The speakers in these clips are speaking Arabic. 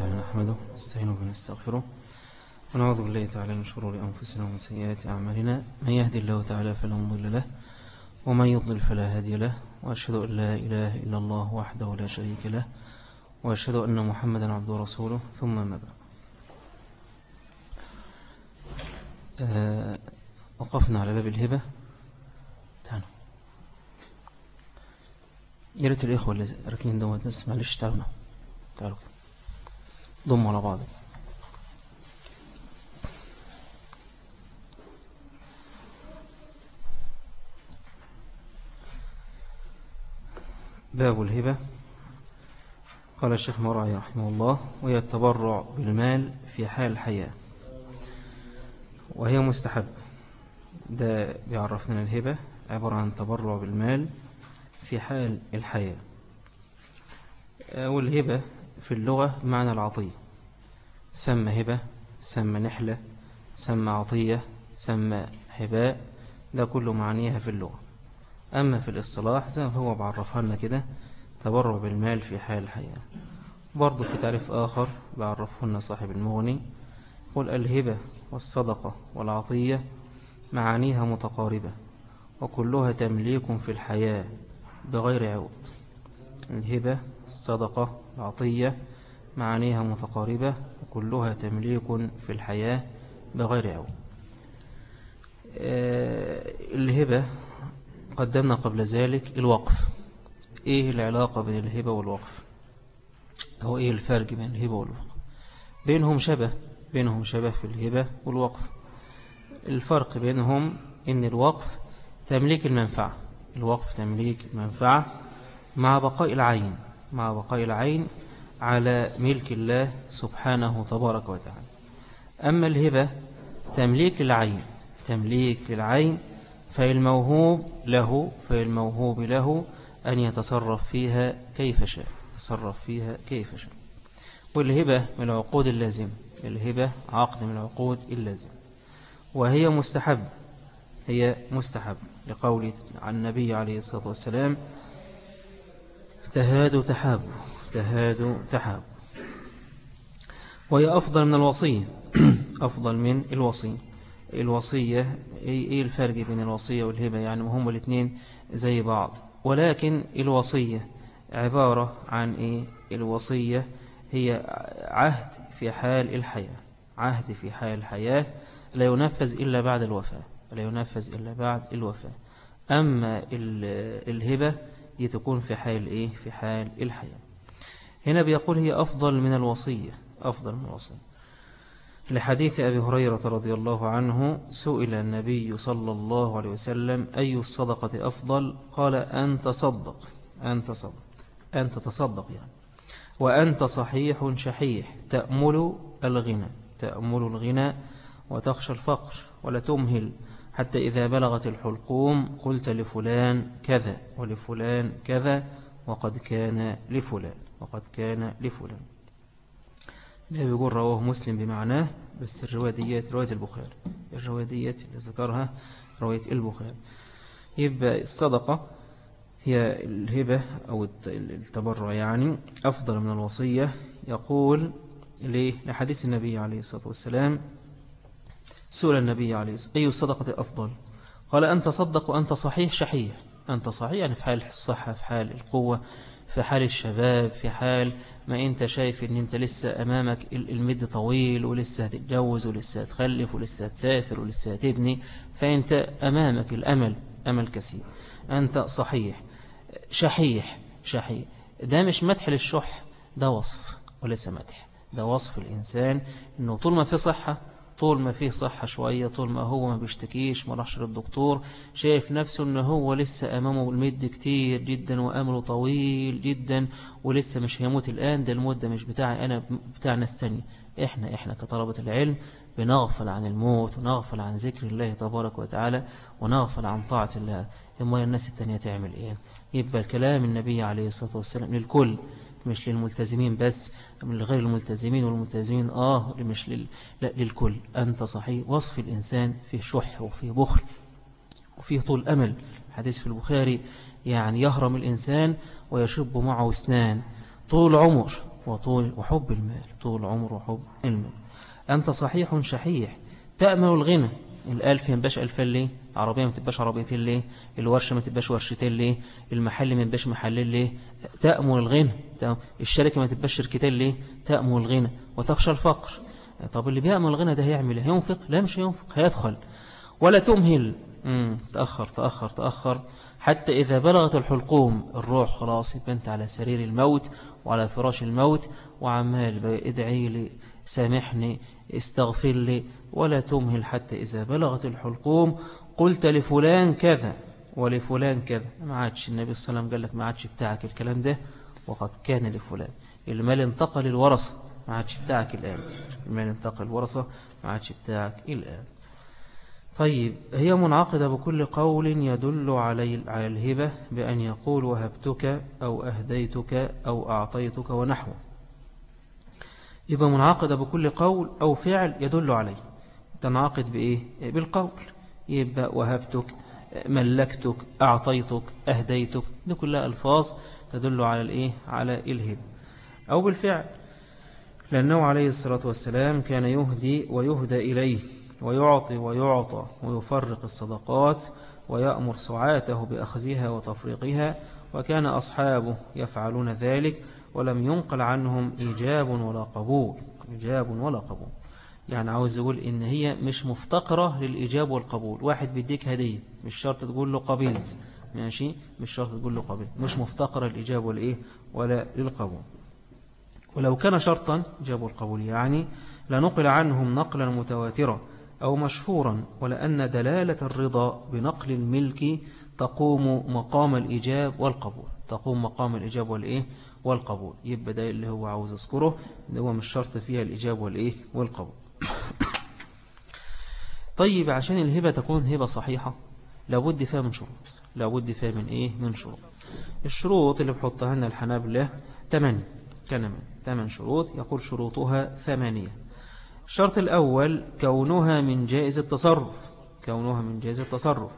تعالى نحمده نستعينه ونستغفره ونعوذ بالله تعالى من شرور أنفسنا ومن سيئات أعمالنا. من يهدي الله تعالى فلا مضل له ومن يضلل فلا هادي له وأشهد أن لا إله إلا الله وحده لا شريك له وأشهد أن محمدا عبده ورسوله. ثم ما بعد. آه، وقفنا على باب الهبة. تعالوا. يا ريت الإخوة اللي راكنين دوت بس معلش تعالوا تعالوا. ضموا على بعض. باب الهبة. قال الشيخ مرعي رحمه الله وهي التبرع بالمال في حال الحياة. وهي مستحب. ده بيعرفنا الهبة عبارة عن تبرع بالمال في حال الحياة. والهبة في اللغة بمعنى العطية. سمى هبة سمى نحلة سمى عطية سمى هباء ده كله معنيها في اللغة. أما في الاصطلاح زي ما هو بعرفها لنا كده تبرع بالمال في حال الحياة. برضو في تعريف آخر بعرفه لنا صاحب المغني قل الهبة والصدقة والعطية معانيها متقاربة وكلها تمليك في الحياة بغير عوض. الهبة الصدقة العطية معانيها متقاربة وكلها تمليك في الحياة بغير عوض. آه، الهبة قدمنا قبل ذلك الوقف. إيه العلاقة بين الهبة والوقف؟ هو إيه الفرق بين الهبة والوقف؟ بينهم شبه بينهم شبه في الهبة والوقف. الفرق بينهم إن الوقف تمليك المنفعة. الوقف تمليك المنفعة مع بقاء العين مع بقاء العين على ملك الله سبحانه تبارك وتعالى. أما الهبة تمليك العين تمليك للعين فالموهوب له فالموهوب له أن يتصرف فيها كيف شاء يتصرف فيها كيف شاء. والهبة من العقود اللازم الهبة عقد من العقود اللازم وهي مستحب هي مستحب لقول عن النبي عليه الصلاة والسلام تهاد تحاب تهاد تحاب وهي أفضل من الوصية. أفضل من الوصية. الوصية إيه الفرق بين الوصية والهبة؟ يعني هم الاثنين زي بعض. ولكن الوصية عبارة عن إيه؟ الوصية هي عهد في حال الحياة. عهد في حال الحياة لا ينفذ إلا بعد الوفاة. لا ينفذ إلا بعد الوفاة. أما الهبة دي تكون في حال إيه؟ في حال الحياة. هنا بيقول هي أفضل من الوصية أفضل من الوصية. لحديث أبي هريرة رضي الله عنه سئل النبي صلى الله عليه وسلم أي الصدقة أفضل؟ قال أن تصدق أن تصدق أن تتصدق يعني. وأنت صحيح شحيح تأمل الغنى تأمل الغنى وتخشى الفقر ولا تمهل حتى إذا بلغت الحلقوم قلت لفلان كذا ولفلان كذا وقد كان لفلان وقد كان لفلان. لا بيقول رواه مسلم بمعناه بس الرواية ديت رواية البخاري. الرواية ديت اللي ذكرها رواية البخاري. يبقى الصدقة هي الهبة أو التبرع يعني أفضل من الوصية. يقول لحديث النبي عليه الصلاة والسلام سؤال النبي عليه الصلاة أي الصدقة أفضل قال أنت صدق وأنت صحيح شحيح. أنت صحيح يعني في حال الصحة في حال القوة في حال الشباب في حال ما أنت شايف إن أنت لسه أمامك المد طويل ولسه هتتجوز ولسه هتخلف ولسه هتسافر ولسه هتبني فأنت أمامك الأمل أمل كثير. أنت صحيح شحيح شحيح. ده مش مدح للشح ده وصف وليس مدح. ده وصف الإنسان إنه طول ما في صحة طول ما فيه صحة شوية طول ما هو ما بيشتكيش ما راحش للدكتور. شايف نفسه ان هو لسه أمامه المد كتير جدا وأمله طويل جدا ولسه مش هيموت الآن. ده الموت ده مش بتاعي أنا بتاع ناس تانية. إحنا إحنا كطلبة العلم بنغفل عن الموت ونغفل عن ذكر الله تبارك وتعالى ونغفل عن طاعة الله. اما الناس التانية تعمل إيه؟ يبقى الكلام النبي عليه الصلاة والسلام للكل. مش للملتزمين بس من غير الملتزمين والملتزمين آه مش لل... لا للكل. أنت صحيح وصف الإنسان فيه شح وفيه بخل وفيه طول أمل. حديث في البخاري يعني يهرم الإنسان ويشب معه أسنان طول عمر وطول وحب المال طول عمر وحب المال. أنت صحيح شحيح تأمل الغنى. الألف تبقاش ألفين ليه؟ عربية ما تبقاش عربيتين ليه الورشة ما تبقاش ورشتين ليه المحل ما تبقاش محلين ليه تأمل الغنى الشركة ما تبقاش شركتين ليه تأمل الغنى وتخشى الفقر. طب اللي بيأمل الغنى ده هيعمل إيه؟ ينفق لا مش ينفق هيبخل ولا تمهل. تأخر تأخر تأخر. حتى إذا بلغت الحلقوم الروح خلاص يبقى أنت على سرير الموت وعلى فراش الموت. وعمال ادعي لي سامحني استغفر لي. ولا تمهل حتى إذا بلغت الحلقوم قلت لفلان كذا ولفلان كذا. ما عادش النبي صلى الله عليه وسلم قال لك ما عادش بتاعك الكلام ده وقد كان لفلان. المال انتقل الورثة ما عادش بتاعك الآن. المال انتقل الورثة ما عادش بتاعك الآن. طيب هي منعقدة بكل قول يدل على الهبة بأن يقول وهبتك أو أهديتك أو أعطيتك ونحوه. يبقى منعقدة بكل قول أو فعل يدل عليه. تنعقد بإيه؟ بالقول. يبقى وهبتك ملكتك أعطيتك أهديتك دي كلها ألفاظ تدل على الإيه؟ على الهبة. أو بالفعل لأنه عليه الصلاة والسلام كان يهدي ويهدى إليه ويعطي ويعطى ويفرق الصدقات ويأمر سعاته بأخذها وتفريقها وكان أصحابه يفعلون ذلك ولم ينقل عنهم إيجاب ولا قبول. إيجاب ولا قبول. يعني عاوز يقول إن هي مش مفتقرة للإيجاب والقبول. واحد بيديك هدية مش شرط تقول له قبلت ماشي؟ مش شرط تقول له قبل مش مفتقرة للإيجاب والإيه ولا للقبول. ولو كان شرطا جابوا القبول يعني لنقل عنهم نقلا متواترا أو مشهورا ولأن دلالة الرضا بنقل الملك تقوم مقام الإجاب والقبول. تقوم مقام الإجاب والإيه؟ والقبول. يبقى ده اللي هو عاوز أذكره ده هو مش شرط فيها الإجاب والإيه؟ والقبول. طيب عشان الهبة تكون هبة صحيحة لابد فيها من شروط. لابد فيها من إيه؟ من شروط. الشروط اللي بحطها لنا الحنابلة ثمانية. كان ثمان شروط يقول شروطها ثمانية. الشرط الأول كونها من جائز التصرف. كونها من جائز التصرف.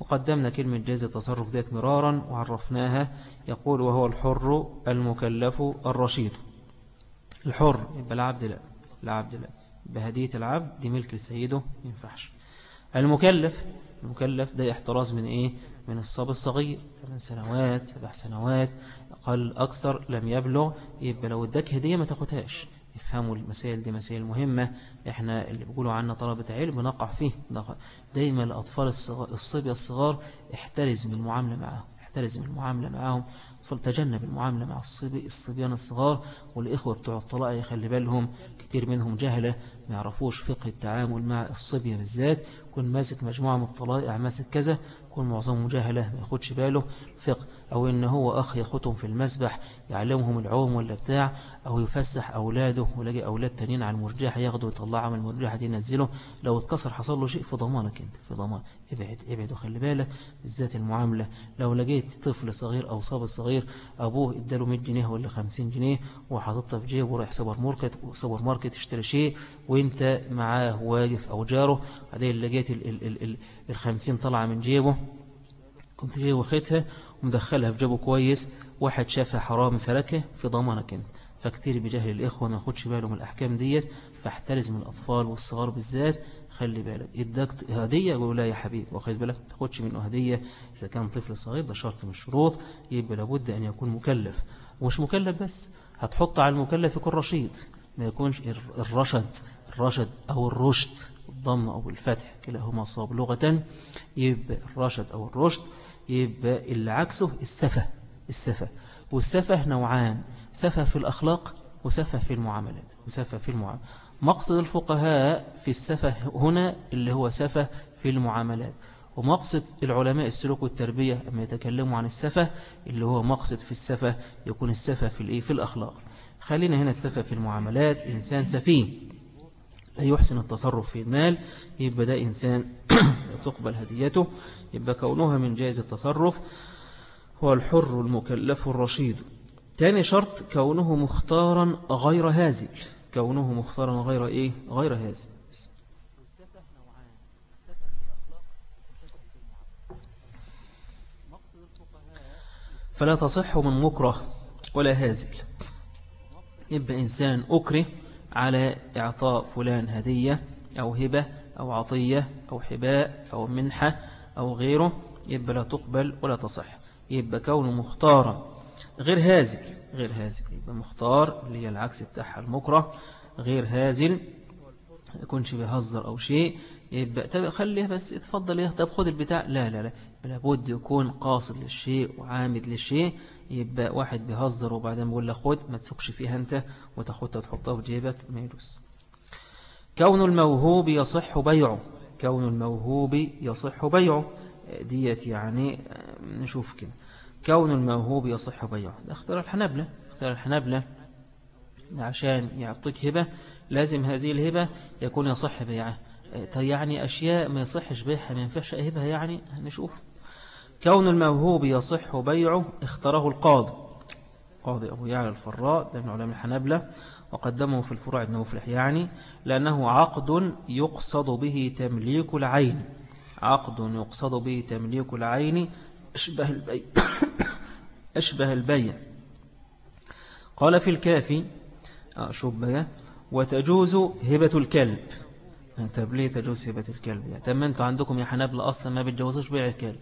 وقدمنا كلمة جائز التصرف ذات مرارا وعرفناها يقول وهو الحر المكلف الرشيد. الحر يبقى العبد لا. العبد لا. بهدية العبد دي ملك لسيده ينفعش. المكلف المكلف ده احتراز من إيه؟ من الصاب الصغير. ثمان سنوات سبع سنوات أقل أكثر لم يبلغ. يبقى لو اداك هدية ما تاخدهاش. يفهموا المسائل دي مسائل مهمة. إحنا اللي بيقولوا عنا طلبة علم نقع فيه. دايما الأطفال الصبية الصغار احترز من المعاملة معهم احترز من المعاملة معهم فلتجنب المعاملة مع الصبي الصبيان الصغار. والإخوة بتوع الطلاق يخلي بالهم كتير منهم جهلة. ما يعرفوش فقه التعامل مع الصبية بالذات كن ماسك مجموعة من الطلائع ماسك كذا كن معظمهم جهلة ما ياخدش باله. فقه أو إن هو أخ ياخدهم في المسبح يعلمهم العوم ولا بتاع أو يفسح أولاده. ولاقي أولاد تانيين على المرجحة ياخدوا ويطلعوا من المرجحة دي ينزله لو اتكسر حصل له شيء في ضمانك أنت في ضمان. ابعد ابعد وخلي بالك بالذات المعاملة. لو لقيت طفل صغير أو صاب صغير أبوه إداله 100 جنيه ولا 50 جنيه وحاططها في جيبه ورايح سوبر ماركت سوبر ماركت يشتري شيء وأنت معاه واقف أو جاره. بعدين لقيت ال ال ال ال الخمسين طلع من جيبه. كنت جاي واخدها ومدخلها في جيبه كويس. واحد شافها حرام سلكه في ضمانك انت. فكتير بجهل الإخوة ما ياخدش باله من الأحكام ديت. فاحترز من الأطفال والصغار بالذات. خلي بالك. اداك هدية؟ يقول لا يا حبيب واخد بالك؟ تاخدش منه هدية. إذا كان طفل صغير ده شرط من الشروط. يبقى لابد أن يكون مكلف. ومش مكلف بس. هتحط على المكلف يكون رشيد. ما يكونش الرشد. الرشد أو الرشد. الضم أو الفتح كلاهما صاب لغة يبقى الرشد أو الرشد يبقى اللي عكسه السفة السفة. والسفة نوعان سفة في الأخلاق وسفة في المعاملات وسفة في المعاملات مقصد الفقهاء في السفة هنا اللي هو سفة في المعاملات. ومقصد العلماء السلوك والتربية أما يتكلموا عن السفة اللي هو مقصد في السفة يكون السفة في الإيه في الأخلاق. خلينا هنا السفة في المعاملات إنسان سفيه. لا يحسن التصرف في المال يبقى ده إنسان تقبل هديته يبقى كونها من جائز التصرف هو الحر المكلف الرشيد. تاني شرط كونه مختارا غير هازل. كونه مختارا غير إيه؟ غير هازل. فلا تصح من مكره ولا هازل. يبقى إنسان أكره على إعطاء فلان هدية أو هبة أو عطية أو حباء أو منحة أو غيره يبقى لا تقبل ولا تصح يبقى كونه مختارا. غير هازل غير هازل يبقى مختار اللي هي العكس بتاعها المكره. غير هازل يكونش بيهزر أو شيء يبقى طب خليه بس اتفضل يا طب خد البتاع. لا لا لا لابد يكون قاصد للشيء وعامد للشيء يبقى واحد بيهزر وبعدين بيقول له خد ما تسكش فيها أنت وتاخدها وتحطها في جيبك ما يجوز كون الموهوب يصح بيعه. كون الموهوب يصح بيعه. ديت يعني نشوف كده. كون الموهوب يصح بيعه. ده اختار الحنبلة اختار الحنبلة عشان يعطيك هبة. لازم هذه الهبة يكون يصح بيعه. يعني أشياء ما يصحش بيعها ما ينفعش أهبها يعني. نشوف كون الموهوب يصح بيعه اختاره القاضي. قاضي أبو يعلى الفراء ده من علماء الحنبلة وقدمه في الفروع ابن مفلح يعني لأنه عقد يقصد به تمليك العين. عقد يقصد به تمليك العين أشبه البيع. أشبه البيع. قال في الكافي آه، شبه وتجوز هبة الكلب. طب ليه تجوز هبة الكلب؟ يعني طب أنتوا عندكم يا حنابلة أصلا ما بتجوزوش بيع الكلب.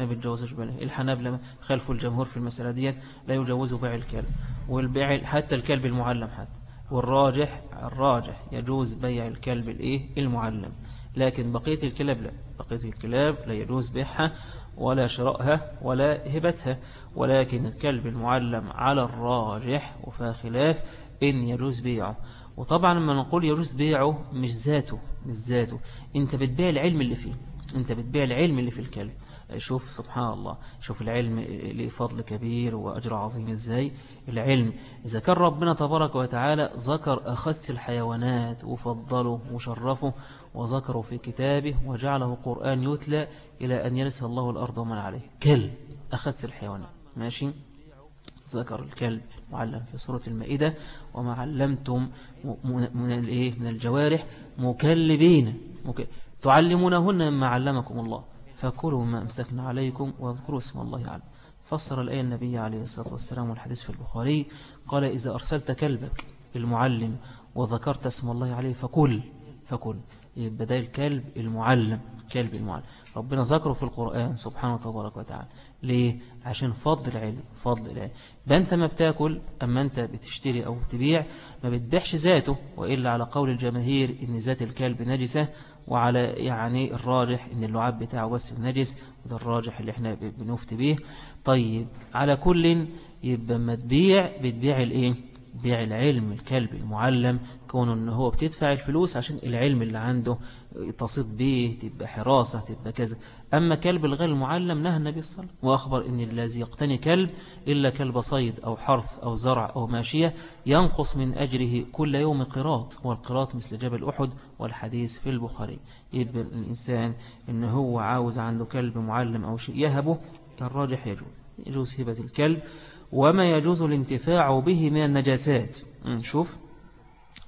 ما بتجوزوش بيع الحنابلة خلفوا الجمهور في المسألة ديت لا يجوزوا بيع الكلب والبيع حتى الكلب المعلم حتى. والراجح الراجح يجوز بيع الكلب الإيه؟ المعلم. لكن بقية الكلاب لا. بقية الكلاب لا يجوز بيعها ولا شرائها ولا هبتها. ولكن الكلب المعلم على الراجح وفيها خلاف إن يجوز بيعه. وطبعا لما نقول يجوز بيعه مش ذاته مش ذاته. أنت بتبيع العلم اللي فيه. أنت بتبيع العلم اللي في الكلب. شوف سبحان الله شوف العلم له فضل كبير وأجر عظيم إزاي؟ العلم إذا كان ربنا تبارك وتعالى ذكر أخس الحيوانات وفضله وشرفه وذكره في كتابه وجعله قرآن يتلى إلى أن يرسل الله الأرض ومن عليه. كلب أخس الحيوانات. ماشي؟ ذكر الكلب معلم في سورة المائدة وما علمتم من من الجوارح مكلبين. تعلمونهن مما علمكم الله. فكلوا ما أمسكنا عليكم واذكروا اسم الله عليه فسر الآية النبي عليه الصلاة والسلام والحديث في البخاري قال إذا أرسلت كلبك المعلم وذكرت اسم الله عليه فكل فكل. يبقى الكلب المعلم كلب المعلم. ربنا ذكره في القرآن سبحانه وتبارك وتعالى. ليه؟ عشان فضل العلم فضل العلم. بأنت ما بتاكل أما أنت بتشتري أو تبيع ما بتبيعش ذاته وإلا على قول الجماهير إن ذات الكلب نجسة وعلى يعني الراجح إن اللعاب بتاعه بس النجس وده الراجح اللي إحنا بنفتي به طيب على كل يبقى ما تبيع بتبيع الإيه؟ بيع العلم الكلب المعلم كونه إن هو بتدفع الفلوس عشان العلم اللي عنده تصيد به تبقى حراسة تبقى كذا. أما كلب الغير المعلم نهى النبي صلى الله عليه وسلم. وأخبر إن الذي يقتني كلب إلا كلب صيد أو حرث أو زرع أو ماشية ينقص من أجره كل يوم قراط. والقراط مثل جبل أحد والحديث في البخاري. يبقى الإنسان إن هو عاوز عنده كلب معلم أو شيء يهبه الراجح يجوز. يجوز هبة الكلب. وما يجوز الانتفاع به من النجاسات. شوف.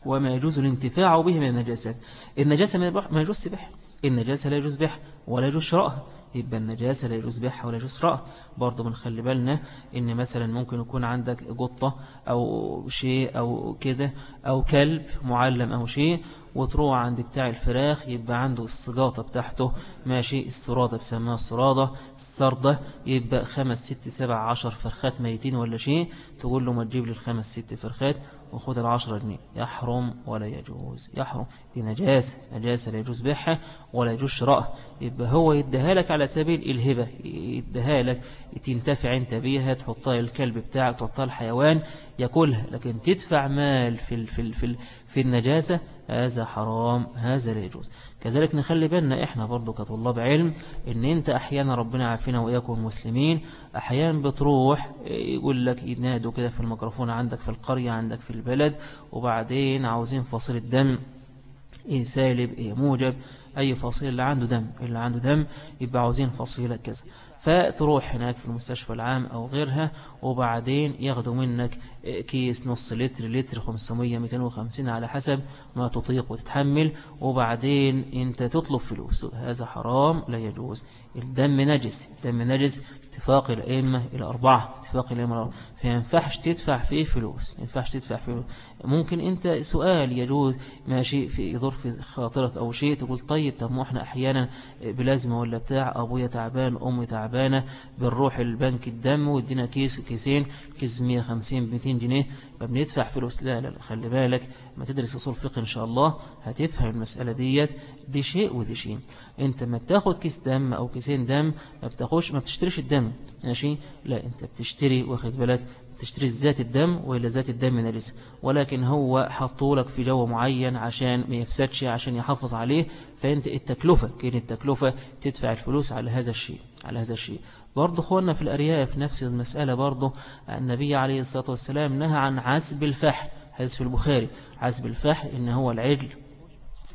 وما يجوز الانتفاع به من النجاسات النجاسة ما يجوز سبح النجاسة لا يجوز بح ولا يجوز شرائها. يبقى النجاسة لا يجوز بيعها ولا يجوز شرائها. برضه بنخلي بالنا إن مثلا ممكن يكون عندك قطة أو شيء أو كده أو كلب معلم أو شيء وتروح عند بتاع الفراخ يبقى عنده السجاطة بتاعته. ماشي؟ السرادة بسمها السرادة. السردة يبقى خمس ست سبع عشر فرخات ميتين ولا شيء تقول له ما تجيب لي الخمس ست فرخات وخذ العشرة جنيه. يحرم ولا يجوز. يحرم. دي نجاسة. نجاسة لا يجوز بيعها ولا يجوز شرائها. يبقى هو يديها لك على سبيل الهبة. يديها لك. تنتفع انت بيها تحطها الكلب بتاعك تحطها الحيوان يأكلها. لكن تدفع مال في, في, في, في النجاسة هذا حرام. هذا لا يجوز. كذلك نخلي بالنا إحنا برضو كطلاب علم إن أنت أحيانا ربنا عافينا وإياكم مسلمين أحيانا بتروح يقول لك ينادوا كده في الميكروفون عندك في القرية عندك في البلد وبعدين عاوزين فصيل الدم إيه سالب إيه موجب أي فصيلة اللي عنده دم اللي عنده دم يبقى عاوزين فصيلة كذا. فتروح هناك في المستشفى العام أو غيرها وبعدين ياخدوا منك كيس نص لتر لتر 500 250 على حسب ما تطيق وتتحمل وبعدين أنت تطلب فلوس. هذا حرام لا يجوز. الدم نجس. الدم نجس اتفاق الأئمة الأربعة اتفاق الأئمة فينفعش تدفع فيه فلوس ينفعش تدفع فيه ممكن أنت سؤال يجوز ماشي في يضر في خاطرك أو شيء تقول طيب طب ما إحنا أحيانا بلازمة ولا بتاع؟ أبويا تعبان أمي تعبانة بنروح البنك الدم وادينا كيس كيسين كيس 150 200 جنيه فبندفع فلوس. لا لا خلي بالك ما تدرس أصول فقه إن شاء الله هتفهم المسألة ديت. دي شيء ودي شيء. أنت ما بتاخد كيس دم أو كيسين دم ما بتاخدش ما بتشتريش الدم. ماشي؟ لا انت بتشتري واخد بالك؟ تشتري ذات الدم وإلى ذات الدم نجس ولكن هو حطه لك في جو معين عشان ما يفسدش عشان يحافظ عليه. فأنت التكلفة كين التكلفة تدفع الفلوس على هذا الشيء على هذا الشيء. برضه اخواننا في الأرياف نفس المسألة برضه النبي عليه الصلاة والسلام نهى عن عسب الفحل. هذا في البخاري. عسب الفحل إن هو العجل.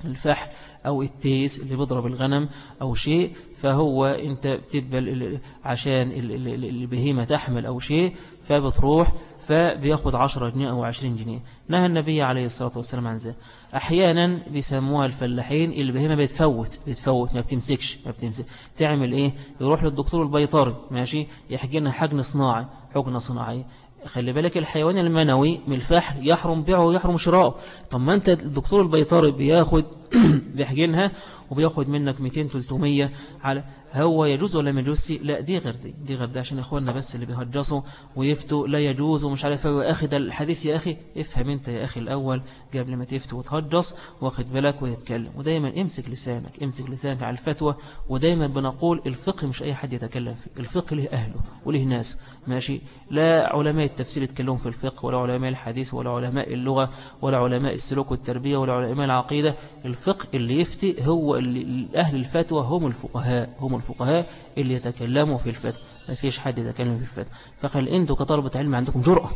الفحل أو التيس اللي بيضرب الغنم أو شيء فهو أنت بتبقى عشان البهيمة تحمل أو شيء فبتروح فبياخد 10 جنيه أو 20 جنيه. نهى النبي عليه الصلاة والسلام عن ذلك. أحيانا بيسموها الفلاحين البهيمة بتفوت بتفوت ما بتمسكش ما بتمسك. تعمل إيه؟ يروح للدكتور البيطري ماشي؟ لنا حجن صناعي حجنة صناعية خلي بالك الحيوان المنوي من الفحل يحرم بيعه ويحرم شراءه طب ما أنت الدكتور البيطري بياخد بيحجنها وبياخد منك 200-300 على هو يجوز ولا ما يجوز؟ لا دي غير دي دي غير دي عشان إخواننا بس اللي بيهجصوا ويفتوا لا يجوز ومش عارف يا أخي ده الحديث يا أخي افهم أنت يا أخي الأول قبل ما تفتوا وتهجص واخد بالك ويتكلم. ودايما امسك لسانك امسك لسانك على الفتوى ودايما بنقول الفقه مش أي حد يتكلم فيه الفقه له أهله وله ناس ماشي؟ لا علماء التفسير يتكلمون في الفقه ولا علماء الحديث ولا علماء اللغة ولا علماء السلوك والتربية ولا علماء العقيدة الفقه اللي يفتي هو اللي أهل الفتوى هم الفقهاء هم الفقهاء اللي يتكلموا في الفتوى. ما فيش حد يتكلم في الفتوى. فقال أنتوا كطلبة علم عندكم جرأة.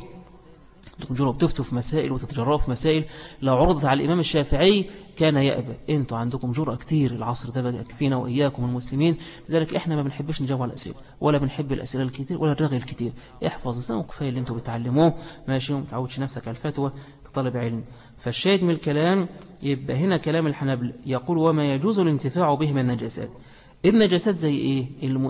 عندكم جرأة بتفتوا في مسائل وتتجرأوا في مسائل. لو عرضت على الإمام الشافعي كان يأبى. أنتوا عندكم جرأة كتير. العصر ده بقى فينا وإياكم المسلمين. لذلك إحنا ما بنحبش نجاوب على الأسئلة ولا بنحب الأسئلة الكتير ولا الرغي الكتير. احفظ السنة كفاية اللي أنتوا بتعلموه. ماشي وما تعودش نفسك على الفتوى. كطالب علم. فالشاهد من الكلام يبقى هنا كلام الحنابل يقول وما يجوز الانتفاع به من النجاسات. النجاسات زي إيه؟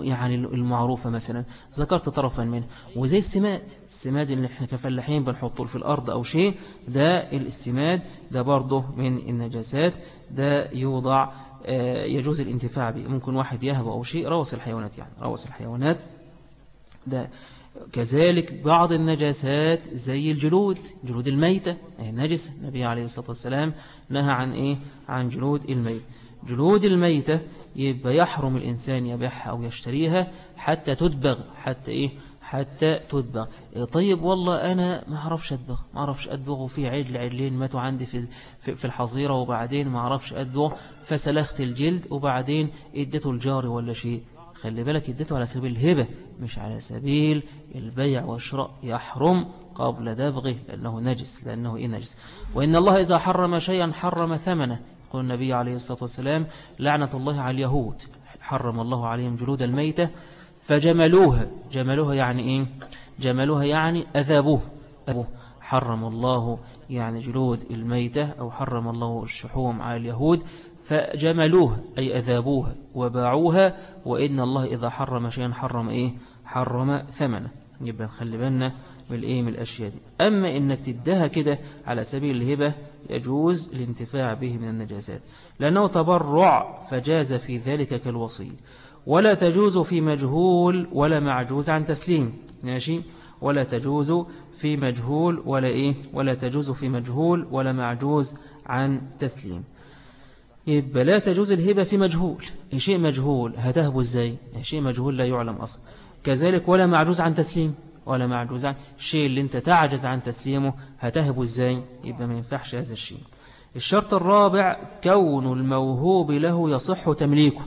يعني المعروفة مثلا. ذكرت طرفا منه وزي السماد. السماد اللي إحنا كفلاحين بنحطه في الأرض أو شيء ده السماد ده برضه من النجاسات. ده يوضع آه، يجوز الانتفاع به. ممكن واحد يهب أو شيء. روس الحيوانات يعني. روس الحيوانات ده. كذلك بعض النجاسات زي الجلود جلود الميتة نجس النبي عليه الصلاة والسلام نهى عن إيه؟ عن جلود الميتة. جلود الميتة يبقى يحرم الإنسان يبيعها أو يشتريها حتى تدبغ حتى إيه؟ حتى تدبغ. طيب والله أنا ما أعرفش أدبغ ما أعرفش أدبغ وفي عجل عجلين ماتوا عندي في في الحظيرة وبعدين ما أعرفش أدبغ فسلخت الجلد وبعدين إديته الجاري ولا شيء. خلي بالك اديته على سبيل الهبة مش على سبيل البيع والشراء يحرم قبل دبغه لأنه نجس لأنه إيه نجس. وإن الله إذا حرم شيئا حرم ثمنه. يقول النبي عليه الصلاة والسلام لعنة الله على اليهود. حرم الله عليهم جلود الميتة فجملوها جملوها يعني إيه؟ جملوها يعني أذابوه. حرم الله يعني جلود الميتة أو حرم الله الشحوم على اليهود. فجملوها أي أذابوها وباعوها وإن الله إذا حرم شيئا حرم إيه؟ حرم ثمنه. يبقى نخلي بالنا بالإيه من الأشياء دي. أما إنك تدها كده على سبيل الهبة يجوز الانتفاع به من النجاسات. لأنه تبرع فجاز في ذلك كالوصي. ولا تجوز في مجهول ولا معجوز عن تسليم. ماشي؟ ولا تجوز في مجهول ولا إيه؟ ولا تجوز في مجهول ولا معجوز عن تسليم. يبقى لا تجوز الهبة في مجهول. شيء مجهول؟ هتهبه إزاي؟ شيء مجهول لا يعلم أصلا. كذلك ولا معجوز عن تسليم. ولا معجوز عن الشيء اللي أنت تعجز عن تسليمه هتهبه إزاي؟ يبقى ما ينفعش هذا الشيء. الشرط الرابع كون الموهوب له يصح تمليكه.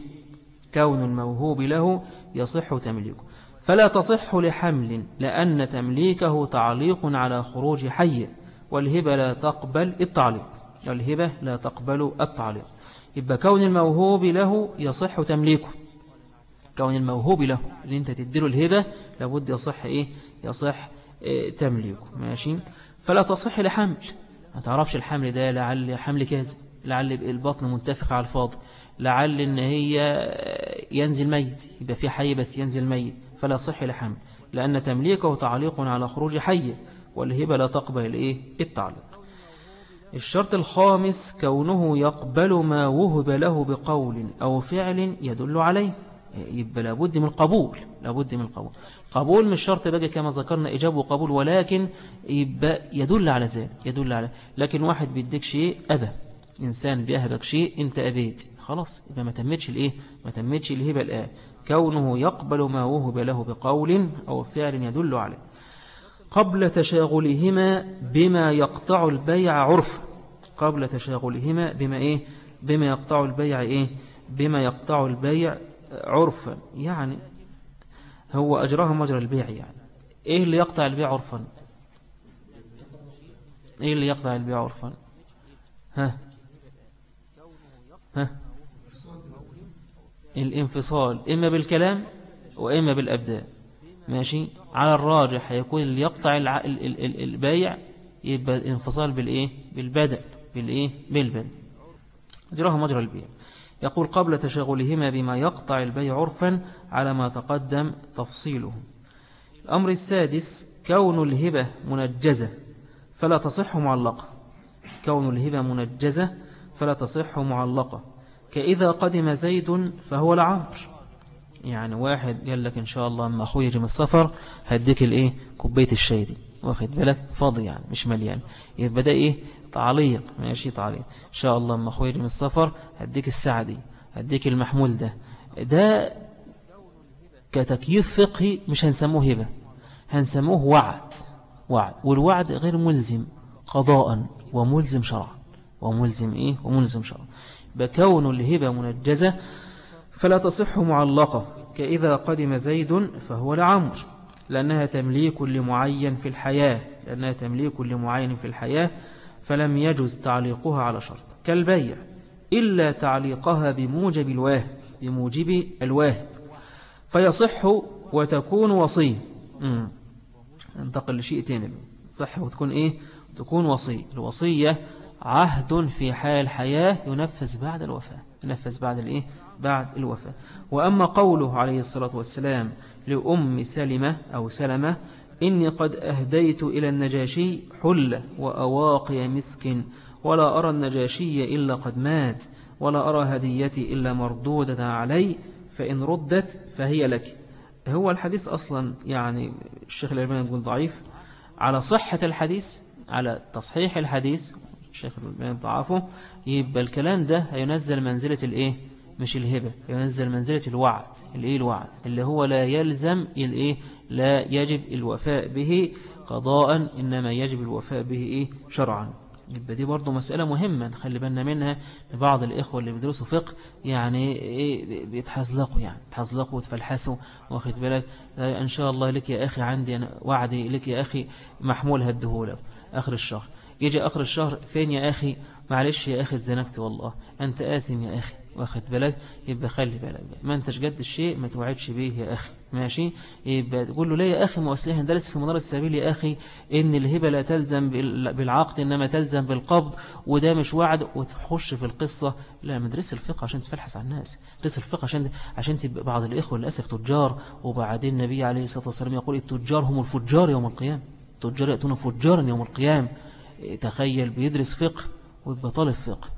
كون الموهوب له يصح تمليكه. فلا تصح لحمل لأن تمليكه تعليق على خروج حي. والهبة لا تقبل التعليق. الهبة لا تقبل التعليق. يبقى كون الموهوب له يصح تمليكه. كون الموهوب له اللي انت تديله الهبة لابد يصح إيه؟ يصح إيه تمليكه. ماشي؟ فلا تصح لحمل. ما تعرفش الحمل ده لعل حمل كاذب لعل البطن منتفق على الفاضي لعل ان هي ينزل ميت. يبقى في حي بس ينزل ميت. فلا صح لحمل. لأن تمليكه تعليق على خروج حي والهبة لا تقبل إيه؟ التعليق. الشرط الخامس كونه يقبل ما وهب له بقول أو فعل يدل عليه. يبقى لابد من القبول لابد من القبول قبول مش شرط بقى كما ذكرنا إجابة وقبول ولكن يبقى يدل على ذلك يدل على. لكن واحد بيديك شيء أبى. إنسان بيهبك شيء أنت أبيت. خلاص يبقى ما تمتش الإيه؟ ما تمتش الهبة الآن. كونه يقبل ما وهب له بقول أو فعل يدل عليه. قبل تشاغلهما بما يقطع البيع عرفا قبل تشاغلهما بما إيه؟ بما يقطع البيع إيه؟ بما يقطع البيع عرفا يعني هو أجراها مجرى البيع يعني. إيه اللي يقطع البيع عرفا؟ إيه اللي يقطع البيع عرفا؟ ها؟ ها؟ الانفصال. إما بالكلام وإما بالأبدان ماشي؟ على الراجح هيكون اللي يقطع البيع يبقى الانفصال بالإيه؟ بالبدل بالإيه؟ بالبدل أجراها مجرى البيع. يقول قبل تشغلهما بما يقطع البيع عرفا على ما تقدم تفصيله. الأمر السادس كون الهبة منجزة فلا تصح معلقة. كون الهبة منجزة فلا تصح معلقة. كإذا قدم زيد فهو لعمر. يعني واحد قال لك إن شاء الله أما أخوي يجي من السفر هديك الإيه كوباية الشاي دي. واخد بالك؟ فاضي يعني مش مليان. يبقى ده إيه؟ تعليق. ماشي تعليق. إن شاء الله أما أخوي يجي من السفر هديك الساعة دي. هديك المحمول ده. ده كتكييف فقهي مش هنسموه هبة. هنسموه وعد. وعد. والوعد غير ملزم قضاء وملزم شرعا. وملزم إيه؟ وملزم شرعا. بكون الهبة منجزة فلا تصح معلقة. كإذا قدم زيد فهو لعمر لأنها تمليك لمعين في الحياة لأنها تمليك لمعين في الحياة فلم يجز تعليقها على شرط. كالبيع إلا تعليقها بموجب الواهب بموجب الواهب فيصح وتكون وصي. انتقل لشيء تاني صح وتكون إيه؟ تكون وصي. الوصية عهد في حال الحياة ينفذ بعد الوفاة. ينفذ بعد الإيه؟ بعد الوفاة. وأما قوله عليه الصلاة والسلام لأم سلمة أو سلمة إني قد أهديت إلى النجاشي حلة وأواقي مسك ولا أرى النجاشي إلا قد مات ولا أرى هديتي إلا مردودة علي فإن ردت فهي لك. هو الحديث أصلا يعني الشيخ الألباني يقول ضعيف. على صحة الحديث على تصحيح الحديث الشيخ الألباني ضعفه يبقى الكلام ده هينزل منزلة الإيه؟ مش الهبة ينزل منزلة الوعد الايه الوعد؟ اللي هو لا يلزم الإيه؟ لا يجب الوفاء به قضاء إنما يجب الوفاء به إيه؟ شرعا. يبقى دي برضو مسألة مهمة نخلي بالنا منها لبعض الإخوة اللي بيدرسوا فقه يعني إيه بيتحزلقوا يعني بيتحزلقوا وتفلحسوا واخد بالك؟ إن شاء الله لك يا أخي عندي أنا وعدي لك يا أخي محمول هدهولك آخر الشهر. يجي آخر الشهر فين يا أخي؟ معلش يا أخي اتزنكت والله أنت آسم يا أخي. واخد بالك؟ يبقى خلي بالك ما انتش جد الشيء ما توعدش به يا أخي. ماشي؟ يبقى تقول له لا يا أخي مؤسلها درس في منار السبيل يا أخي إن الهبة لا تلزم بالعقد إنما تلزم بالقبض وده مش وعد. وتخش في القصة. لا مدرس الفقه عشان تفلحس على الناس. درس الفقه عشان عشان تبقى بعض الإخوة للأسف تجار. وبعدين النبي عليه الصلاة والسلام يقول التجار هم الفجار يوم القيامة. التجار يأتون فجارا يوم القيامة. تخيل بيدرس فقه ويبقى طالب فقه.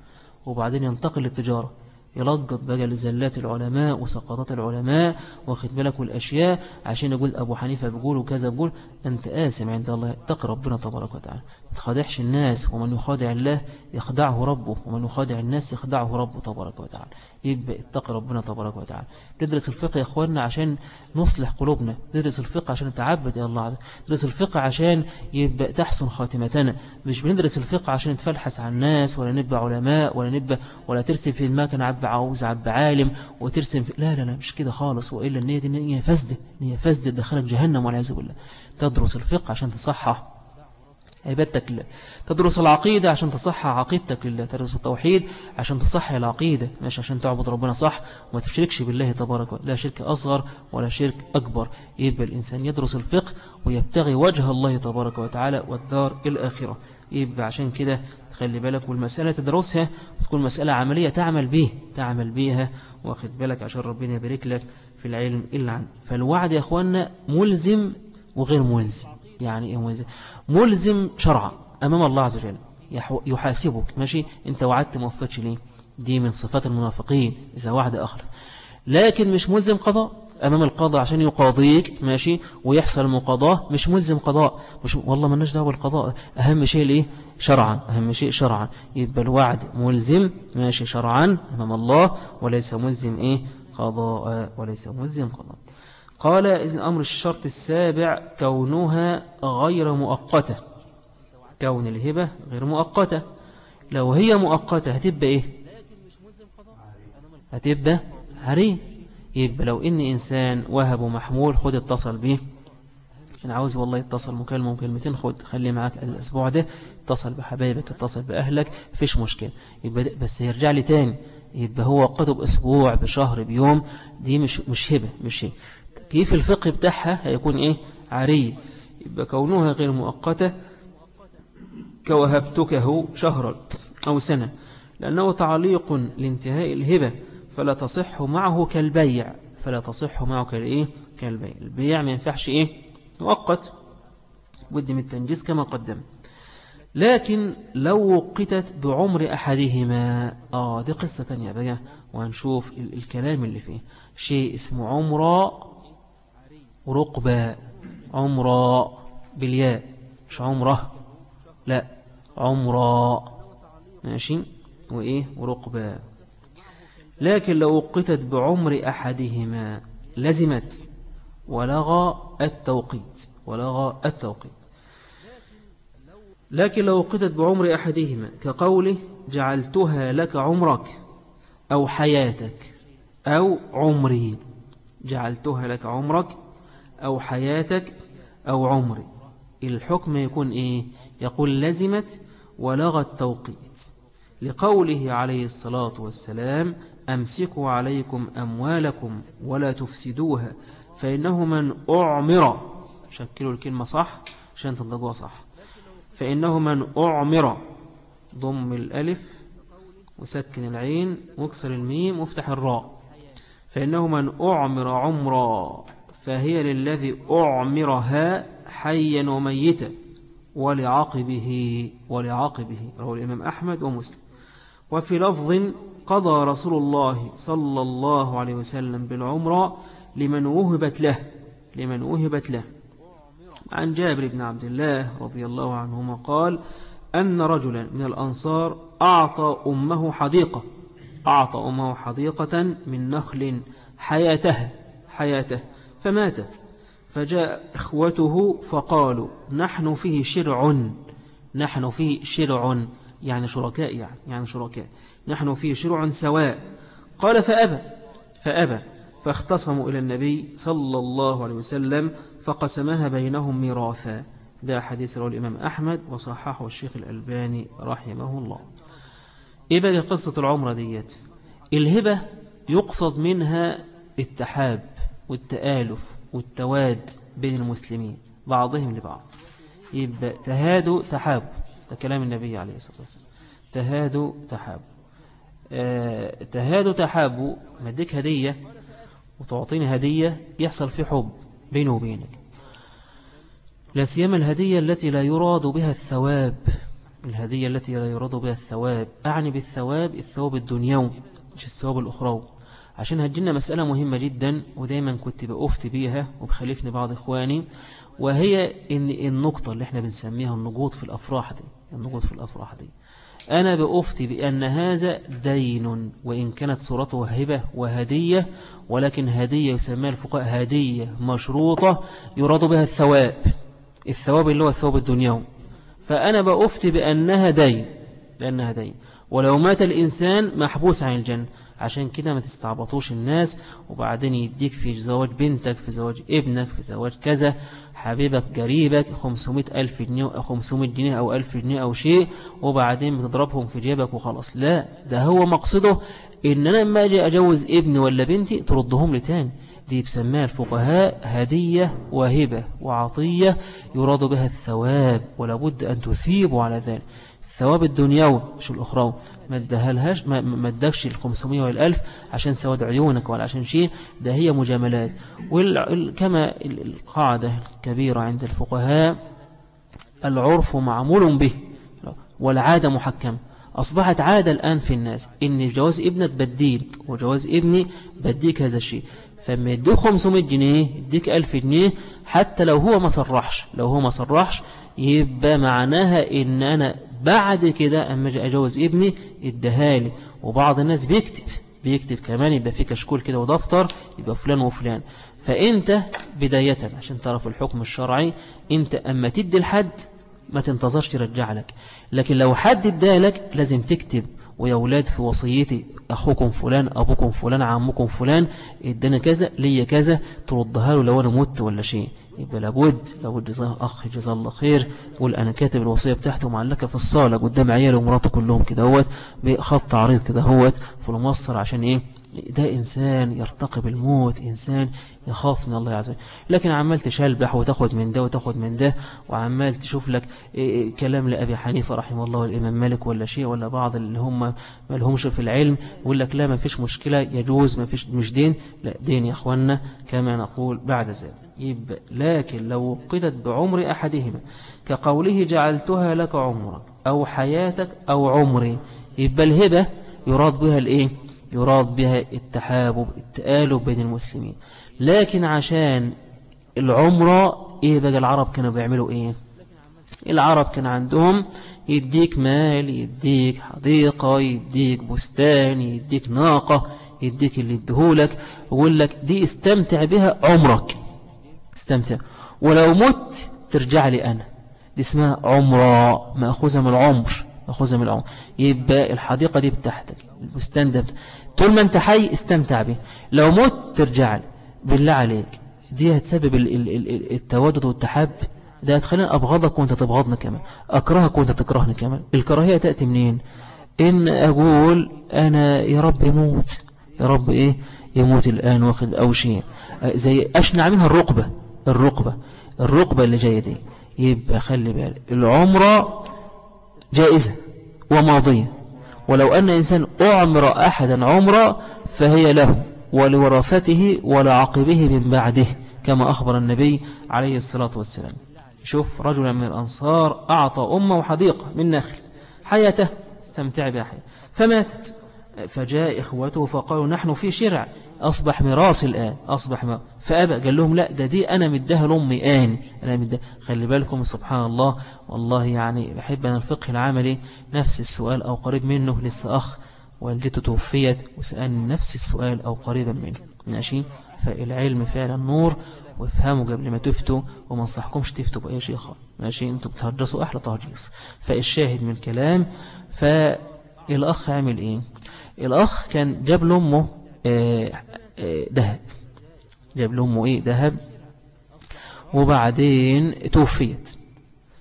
وبعدين ينتقل للتجارة. يلقط بقى لزلات العلماء وسقطات العلماء واخد بالك والأشياء عشان يقول أبو حنيفة بيقول وكذا بيقول أنت آسم عند الله اتق ربنا تبارك وتعالى. ما تخادعش الناس ومن يخادع الله يخدعه ربه ومن يخادع الناس يخدعه ربه تبارك وتعالى. يبقى اتق ربنا تبارك وتعالى. ندرس الفقه يا إخواننا عشان نصلح قلوبنا. ندرس الفقه عشان نتعبد يا الله ندرس الفقه عشان يبقى تحسن خاتمتنا. مش بندرس الفقه عشان نتفلحس على الناس ولا نبقى علماء ولا نبقى ولا ترسم في المكان عب عاوز عب عالم وترسم في لا لا لا مش كده خالص. وإلا النية دي نية فاسدة نية فاسدة تدخلك جهنم والعياذ بالله. تدرس الفقه عشان تصحح عبادتك لله. تدرس العقيدة عشان تصح عقيدتك لله. تدرس التوحيد عشان تصح العقيدة. مش عشان تعبد ربنا صح وما تشركش بالله تبارك لا شرك أصغر ولا شرك أكبر. يبقى الإنسان يدرس الفقه ويبتغي وجه الله تبارك وتعالى والدار الآخرة. يبقى عشان كده تخلي بالك والمسألة تدرسها وتكون مسألة عملية تعمل به تعمل بيها. واخد بالك؟ عشان ربنا يبارك لك في العلم إلا عن فالوعد يا أخوانا ملزم وغير ملزم. يعني إيه ملزم؟ ملزم شرعا أمام الله عز وجل. يحاسبك. ماشي؟ أنت وعدت ما وفقتش ليه؟ دي من صفات المنافقين إذا وعد أخلف لكن مش ملزم قضاء؟ أمام القضاء عشان يقاضيك ماشي؟ ويحصل مقاضاة مش ملزم قضاء. مش والله ما دعوة بالقضاء. أهم شيء ليه؟ شرعا. أهم شيء شرعا. يبقى الوعد ملزم ماشي؟ شرعا أمام الله وليس ملزم إيه؟ قضاء وليس ملزم قضاء. قال الأمر الشرط السابع كونها غير مؤقتة. كون الهبة غير مؤقتة. لو هي مؤقتة هتبقى إيه؟ هتبقى حريم يبقى لو إن إنسان وهب محمول خد اتصل به أنا عاوز والله يتصل مكالمة وكلمتين خد خلي معاك الأسبوع ده. اتصل بحبايبك اتصل بأهلك فيش مشكلة. يبقى بس يرجع لي تاني. يبقى هو وقته بأسبوع بشهر بيوم. دي مش مش هبة مش هبة. كيف الفقه بتاعها هيكون إيه؟ عري. يبقى كونها غير مؤقتة كوهبتكه شهرا أو سنة. لأنه تعليق لانتهاء الهبة فلا تصح معه كالبيع. فلا تصح معه كالإيه كالبيع. البيع ما ينفعش إيه؟ مؤقت. من التنجيز كما قدم. لكن لو وقتت بعمر أحدهما. آه دي قصة تانية بقى. وهنشوف الكلام اللي فيه. شيء اسمه عمر رقبة عمر بالياء مش عمرة لا عمر. ماشي؟ وإيه؟ ورقبة لكن لو وقتت بعمر أحدهما لزمت ولغى التوقيت ولغى التوقيت. لكن لو وقتت بعمر أحدهما كقوله جعلتها لك عمرك أو حياتك أو عمري جعلتها لك عمرك أو حياتك أو عمري. الحكم يكون إيه؟ يقول لزمت ولغى التوقيت. لقوله عليه الصلاة والسلام أمسكوا عليكم أموالكم ولا تفسدوها فإنه من أعمر. شكلوا الكلمة صح عشان تنطقوها صح. فإنه من أعمر. ضم الألف وسكن العين واكسر الميم وافتح الراء. فإنه من أعمر عمرا. فهي للذي أعمرها حيا وميتا ولعقبه ولعقبه رواه الإمام أحمد ومسلم. وفي لفظ قضى رسول الله صلى الله عليه وسلم بالعمرة لمن وهبت له لمن وهبت له. عن جابر بن عبد الله رضي الله عنهما قال أن رجلا من الأنصار أعطى أمه حديقة أعطى أمه حديقة من نخل حياتها حياته. فماتت. فجاء إخوته فقالوا نحن فيه شرع. نحن فيه شرع. يعني شركاء يعني, يعني شركاء. نحن فيه شرع سواء. قال فأبى فأبى. فاختصموا إلى النبي صلى الله عليه وسلم فقسمها بينهم ميراثا. ده حديث رواه الإمام أحمد وصححه الشيخ الألباني رحمه الله. إيه بقى قصة العمرة ديت؟ الهبة يقصد منها التحاب. والتآلف والتواد بين المسلمين بعضهم لبعض. يبقى تهادوا تحابوا ده كلام النبي عليه الصلاة والسلام. تهادوا تحابوا آه تهادوا تحابوا مديك هدية وتعطيني هدية يحصل في حب بينه وبينك. لا سيما الهدية التي لا يراد بها الثواب. الهدية التي لا يراد بها الثواب. أعني بالثواب الثواب الدنيوي مش الثواب الأخروي. عشان هتجينا مسألة مهمة جدا ودايما كنت بأفت بيها وبخلفني بعض إخواني وهي إن النقطة اللي إحنا بنسميها النقود في الأفراح دي النقود في الأفراح دي. أنا بأفتي بأن هذا دين وإن كانت صورته هبة وهدية ولكن هدية يسميها الفقهاء هدية مشروطة يراد بها الثواب الثواب اللي هو الثواب الدنيوي. فأنا بأفتي بأنها دين بأنها دين. ولو مات الإنسان محبوس عن الجنة. عشان كده ما تستعبطوش الناس وبعدين يديك في زواج بنتك في زواج ابنك في زواج كذا. حبيبك قريبك 500 ألف جنيه أو 500 جنيه أو 1000 جنيه أو شيء وبعدين بتضربهم في جيبك وخلاص. لا ده هو مقصده. إن أنا لما أجي أجوز ابني ولا بنتي تردهم لي تاني دي بسماها الفقهاء هدية وهبة وعطية يراد بها الثواب ولابد أن تثيبوا على ذلك. الثواب الدنيوي مش الأخروي ما ادهالهاش ما ادكش ال 500 وال 1000 عشان سواد عيونك ولا عشان شيء. ده هي مجاملات. كما القاعدة الكبيرة عند الفقهاء العرف معمول به والعادة محكمة. أصبحت عادة الآن في الناس إن جواز ابنك بديك وجواز ابني بديك هذا الشيء. فما يديك 500 جنيه يديك 1000 جنيه حتى لو هو ما صرحش لو هو ما صرحش يبقى معناها إن أنا بعد كده أما أجوز ابني ادهالي وبعض الناس بيكتب بيكتب كمان يبقى في كشكول كده ودفتر يبقى فلان وفلان. فأنت بداية عشان تعرف الحكم الشرعي أنت أما تدي الحد ما تنتظرش ترجع لك. لكن لو حد ادالك لازم تكتب ويا أولاد في وصيتي أخوكم فلان أبوكم فلان عمكم فلان إدانا كذا ليا كذا تردها له لو أنا مت ولا شيء. يبقى لابد لابد جزاه أخ جزاه الله خير. يقول أنا كاتب الوصية بتاعته معلقة في الصالة قدام عياله ومراته كلهم كده هوت. بخط عريض كده هوت في المصر عشان إيه؟ ده إنسان يرتقب الموت إنسان يخاف من الله عز وجل. لكن عمال تشلبح وتاخد من ده وتاخد من ده وعمال تشوف لك إيه، إيه، كلام لأبي حنيفة رحمه الله والإمام مالك ولا شيء ولا بعض اللي هم ما لهمش في العلم يقول لك لا ما فيش مشكلة يجوز ما فيش مش دين. لا دين يا أخوانا كما نقول بعد ذلك. يبقى لكن لو وقدت بعمر أحدهما كقوله جعلتها لك عمرك أو حياتك أو عمري يبقى الهبة يراد بها الإيه؟ يراد بها التحابب التآلب بين المسلمين. لكن عشان العمرة إيه بقى العرب كانوا بيعملوا إيه؟ العرب كان عندهم يديك مال يديك حديقة يديك بستان يديك ناقة يديك اللي يديهولك ويقول لك دي استمتع بها عمرك. استمتع. ولو مت ترجع لي أنا. دي اسمها عمرة مأخوذة من العمر مأخوذة من العمر. يبقى الحديقة دي بتاعتك البستان ده طول ما انت حي استمتع به لو مت ترجع لي. بالله عليك. دي هتسبب التودد والتحب ده هتخليني أبغضك وأنت تبغضني كمان. أكرهك وأنت تكرهني كمان. الكراهية تأتي منين؟ إن أقول أنا يا رب يموت. يا رب إيه؟ يموت الآن واخد أو شيء. زي أشنع منها الرقبة. الرقبة. الرقبة اللي جاية دي. يبقى خلي بالك. العمرة جائزة وماضية. ولو أن إنسان أعمر أحدا عمرة فهي له. ولورثته ولعقبه من بعده كما أخبر النبي عليه الصلاة والسلام. شوف رجلا من الأنصار أعطى أمه حديقة من نخل حياته استمتع بها فماتت. فجاء إخوته فقالوا نحن في شرع أصبح ميراث الآن أصبح ميراث فأبى قال لهم لا ده دي أنا مدها لأمي آن أنا مدها خلي بالكم سبحان الله والله يعني بحب أن الفقه العملي نفس السؤال أو قريب منه لسه أخ والدته توفيت وسألني نفس السؤال أو قريبا منه. ماشي؟ فالعلم فعلا نور وافهموا قبل ما تفتوا وما انصحكمش تفتوا بأي شيء خالص ماشي؟ أنتوا بتهجصوا أحلى تهجيص فالشاهد من الكلام فالأخ عمل إيه؟ الأخ كان جاب لأمه آه، آه، ذهب جاب لأمه إيه؟ ذهب وبعدين توفيت.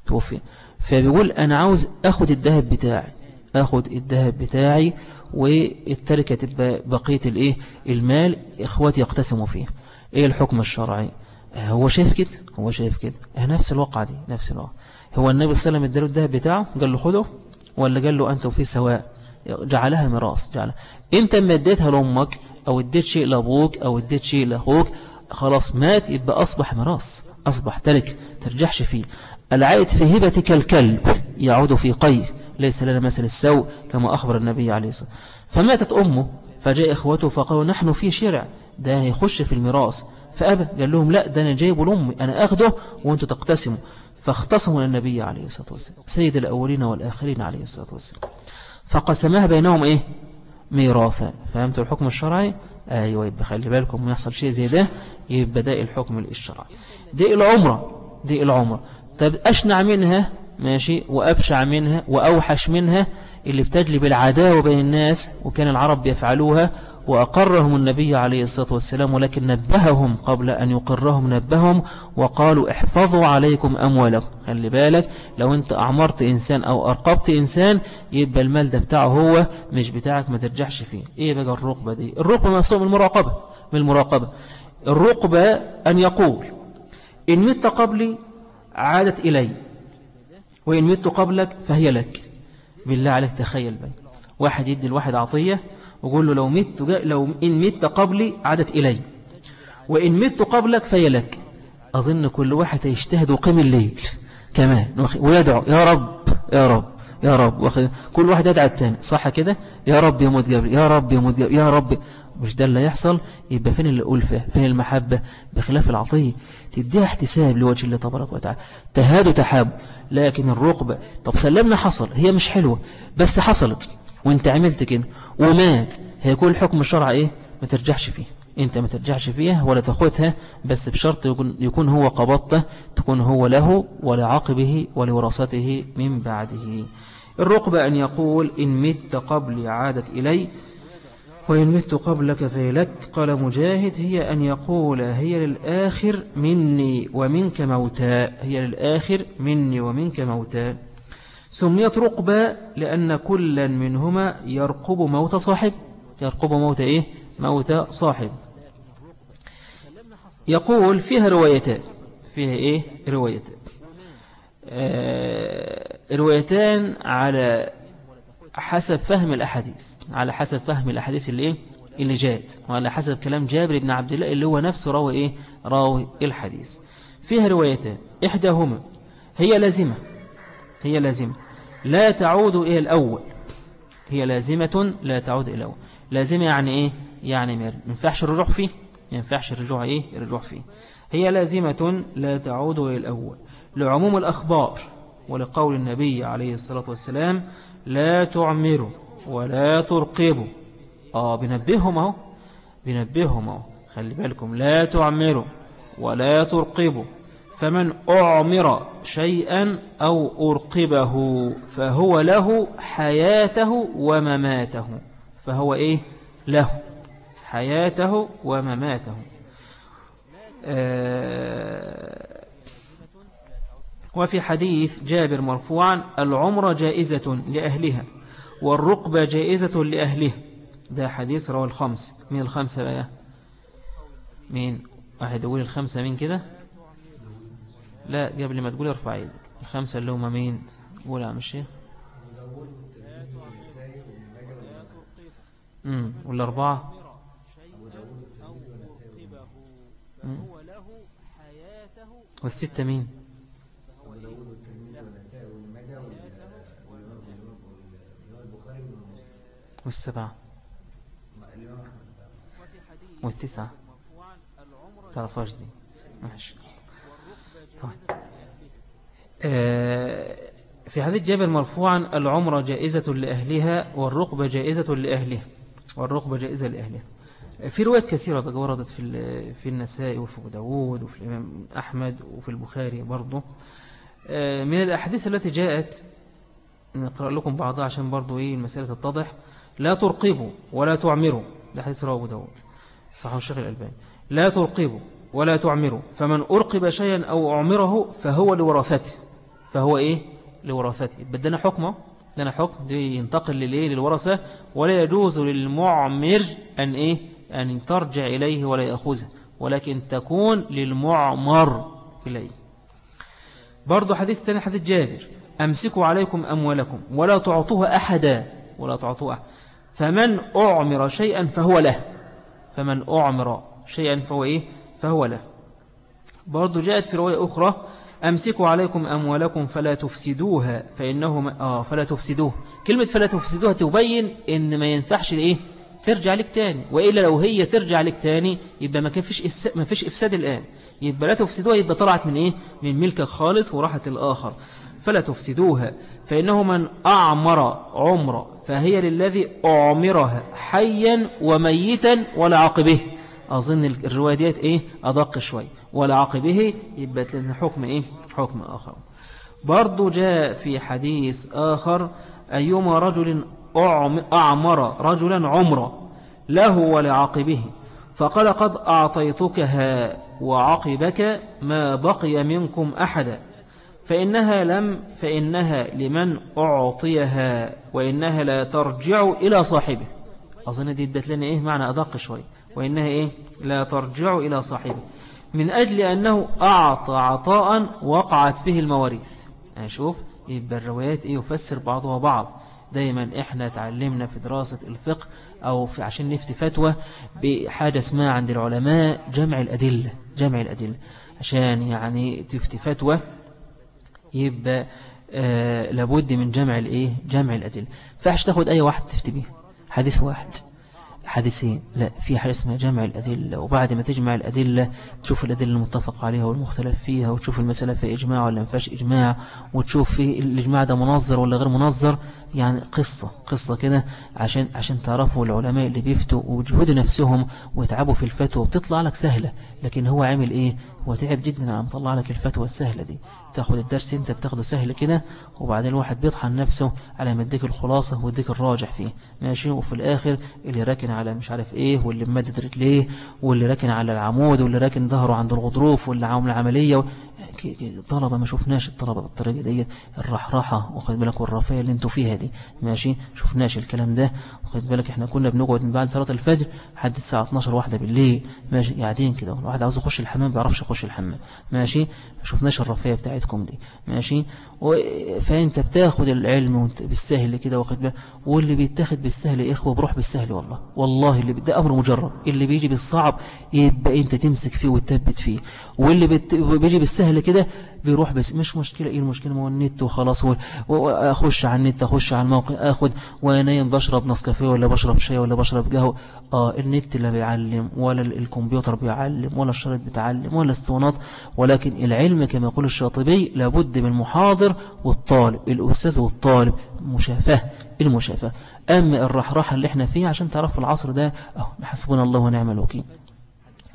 توفي فبيقول أنا عاوز أخد الذهب بتاعي. أخد الذهب بتاعي والتركة تبقى بقية الإيه؟ المال إخواتي يقتسموا فيه. إيه الحكم الشرعي؟ هو شايف كده هو شايف كده. نفس الواقع دي نفس الواقع هو النبي صلى الله عليه وسلم اداله الذهب بتاعه قال له خده ولا قال له أنت وفيه سواء؟ جعلها ميراث جعلها. انت ما اديتها لأمك أو اديت شيء لأبوك أو اديت شيء لأخوك خلاص مات يبقى أصبح ميراث أصبح ترك ترجحش فيه. العائد في هبتك الكلب يعود في قيه. ليس لنا مثل السوء كما أخبر النبي عليه الصلاة فماتت أمه فجاء إخوته فقالوا نحن في شرع ده هيخش في الميراث. فأبى قال لهم لا ده أنا جايبه لأمي أنا أخده وأنتوا تقتسموا. فاختصموا النبي عليه الصلاة والسلام سيد الأولين والآخرين عليه الصلاة والسلام. فقسمها بينهم إيه؟ ميراثا فهمتوا الحكم الشرعي؟ أيوة يبقى خلي بالكم يحصل شيء زي ده يبقى ده الحكم الشرعي دي العمرة دي العمرة. طب أشنع منها؟ ماشي وأبشع منها وأوحش منها اللي بتجلب العداوة بين الناس وكان العرب بيفعلوها وأقرهم النبي عليه الصلاة والسلام ولكن نبههم قبل أن يقرهم نبههم وقالوا احفظوا عليكم أموالكم. خلي بالك لو أنت أعمرت إنسان أو أرقبت إنسان يبقى المال ده بتاعه هو مش بتاعك ما ترجعش فيه. إيه بقى الرقبة دي؟ الرقبة مصوم من المراقبة من المراقبة. الرقبة أن يقول إن مت قبلي عادت إلي. وإن مت قبلك فهي لك. بالله عليك تخيل بي واحد يدي الواحد عطية وقول له لو مت لو إن مت قبلي عادت إلي. وإن مت قبلك فهي لك. أظن كل واحد يجتهد وقيم الليل. كمان. ويدعو يا رب يا رب يا رب. كل واحد يدعى التاني. صح كده؟ يا رب يموت قبلي يا رب يموت قبلي يا رب. مش ده اللي يحصل؟ يبقى فين الألفة؟ فين المحبة؟ بخلاف العطية. تديها احتساب لوجه الله تبارك وتعالى. تهاد وتحاب. لكن الرقبة. طب سلمنا حصل هي مش حلوة بس حصلت. وانت عملت كده ومات. هي كل حكم الشرع إيه؟ ما ترجعش فيه. انت ما ترجعش فيها ولا تاخدها بس بشرط يكون, يكون هو قبضته تكون هو له ولعقبه ولوراثته من بعده. الرقبة أن يقول إن مت قبل عادت إلي وإن مت قبلك فيلك قال مجاهد هي أن يقول هي للآخر مني ومنك موتى هي للآخر مني ومنك موتى. سميت رقبة لأن كلا منهما يرقب موت صاحب. يرقب موت إيه؟ موت صاحب. يقول فيها روايتان. فيها إيه؟ روايتان. آه روايتان على حسب فهم الأحاديث. على حسب فهم الأحاديث اللي إيه؟ اللي جاءت. وعلى حسب كلام جابر بن عبد الله اللي هو نفسه راوي إيه؟ راوي الحديث. فيها روايتان. إحداهما هي لازمة. هي لازمة. لا تعود إلى الأول. هي لازمة لا تعود إلى الأول. لازمة يعني إيه؟ يعني ما ينفعش الرجوع فيه. ما ينفعش الرجوع إيه؟ الرجوع فيه. هي لازمة لا تعود إلى الأول. لعموم الأخبار ولقول النبي عليه الصلاة والسلام لا تعمروا ولا ترقبوا. آه بنبههم أهو بنبههم أهو. خلي بالكم لا تعمروا ولا ترقبوا. فمن أعمر شيئا أو أرقبه فهو له حياته ومماته. فهو إيه؟ له حياته ومماته. آه وفي حديث جابر مرفوعا العمر جائزة لأهلها والرقبة جائزة لأهلها ده حديث رواه الخمس. من الخمسة بقى؟ مين؟ واحد يقول الخمسة مين كده؟ لا قبل ما تقول ارفع إيدك الخمسة اللي هم مين؟ قول يا عم الشيخ. والاربعه والستة مين؟ والسبعة والتسعة تعرفاش دي ماشي. طيب. آه في حديث جابر مرفوعا العمرة جائزة لأهلها والرقبة جائزة لأهلها والرقبة جائزة لأهلها في روايات كثيرة وردت في في النساء وفي داود وفي الإمام أحمد وفي البخاري برضو. آه، من الأحاديث التي جاءت نقرأ لكم بعضها عشان برضو إيه المسألة تتضح. لا ترقبوا ولا تعمروا. ده حديث رواه أبو داود. صحيح الشيخ الألباني. لا ترقبوا ولا تعمروا. فمن أرقب شيئا أو أعمره فهو لورثته فهو إيه؟ لورثته بدنا حكمه بدنا حكم. دي ينتقل للإيه؟ للورثة. ولا يجوز للمعمر أن إيه؟ أن ترجع إليه ولا يأخذه. ولكن تكون للمعمر إليه. برضو حديث تاني حديث جابر. أمسكوا عليكم أموالكم ولا تعطوها أحدا. ولا تعطوها. أحدا فمن أعمر شيئا فهو له. فمن أعمر شيئا فهو إيه؟ فهو له. برضو جاءت في رواية أخرى أمسكوا عليكم أموالكم فلا تفسدوها فإنه آه فلا تفسدوه. كلمة فلا تفسدوها تبين إن ما ينفعش إيه؟ ترجع لك تاني. وإلا لو هي ترجع لك تاني يبقى ما فيش ما فيش إفساد الآن. يبقى لا تفسدوها يبقى طلعت من إيه؟ من ملك خالص وراحت الآخر فلا تفسدوها فإنه من أعمر عمر فهي للذي أعمرها حيا وميتا ولا عقبه أظن الرواية ديت إيه؟ أدق شوي. ولا عقبه يبقى لنا حكم إيه؟ حكم آخر. برضو جاء في حديث آخر أيما رجل أعمر رجلا عمرا له ولعقبه فقال قد أعطيتكها وعقبك ما بقي منكم أحدا. فإنها لم فإنها لمن أعطيها وإنها لا ترجع إلى صاحبه. أظن دي ادت لنا إيه؟ معنى أدق شوي. وإنها إيه؟ لا ترجع إلى صاحبه. من أجل أنه أعطى عطاء وقعت فيه المواريث. يعني شوف يبقى الروايات إيه؟ يفسر بعضها بعض. دايما إحنا تعلمنا في دراسة الفقه أو في عشان نفتي فتوى بحاجة اسمها عند العلماء جمع الأدلة جمع الأدلة. عشان يعني تفتي فتوى يبقى آه لابد من جمع الإيه؟ جمع الأدلة. فاحش تاخد أي واحد تفتي به حديث واحد. حديثين. لا في حاجة اسمها جمع الأدلة. وبعد ما تجمع الأدلة تشوف الأدلة المتفق عليها والمختلف فيها وتشوف المسألة في إجماع ولا ما فيهاش إجماع وتشوف في الإجماع ده منظر ولا غير منظر. يعني قصة قصة كده عشان عشان تعرفوا العلماء اللي بيفتوا وجهود نفسهم ويتعبوا في الفتوى. وبتطلع لك سهلة. لكن هو عامل إيه؟ هو تعب جدا على مطلع لك الفتوى السهلة دي. تاخد الدرس انت بتاخده سهل كده وبعدين الواحد بيطحن نفسه على ما يديك الخلاصة ويديك الراجح فيه. ماشي؟ وفي الآخر اللي راكن على مش عارف إيه واللي ممدد رجليه واللي راكن على العمود واللي راكن ظهره عند الغضروف واللي عامل عملية طلبة ما شفناش الطلبة بالطريقة دي الرحرحة واخد بالك؟ والرفاية اللي أنتوا فيها دي. ماشي؟ شفناش الكلام ده. واخد بالك؟ إحنا كنا بنقعد من بعد صلاة الفجر لحد الساعة 12 واحدة بالليل. ماشي؟ قاعدين كده. الواحد عاوز يخش الحمام بيعرفش يخش الحمام. ماشي؟ ما شفناش الرفاية بتاعتكم دي. ماشي؟ فأنت بتاخد العلم بالسهل كده واخد بالك واللي بيتاخد بالسهل يا إخوة بروح بالسهل والله. والله اللي ده أمر مجرد اللي بيجي بالصعب يبقى أنت تمسك فيه وتثبت فيه. واللي بيجي بالسهل كده بيروح بس مش مشكلة. إيه المشكلة؟ ما هو النت وخلاص. واخش على النت أخش على الموقع آخد وانايم بشرب نسكافيه ولا بشرب شاي ولا بشرب قهوة. آه النت لا بيعلم ولا الكمبيوتر بيعلم ولا الشريط بتعلم ولا الاسطوانات ولكن العلم كما يقول الشاطبي لابد من المحاضر والطالب الأستاذ والطالب مشافهة المشافهة أما الرحرحة اللي إحنا فيه عشان تعرف العصر ده أهو حسبنا الله ونعم الوكيل.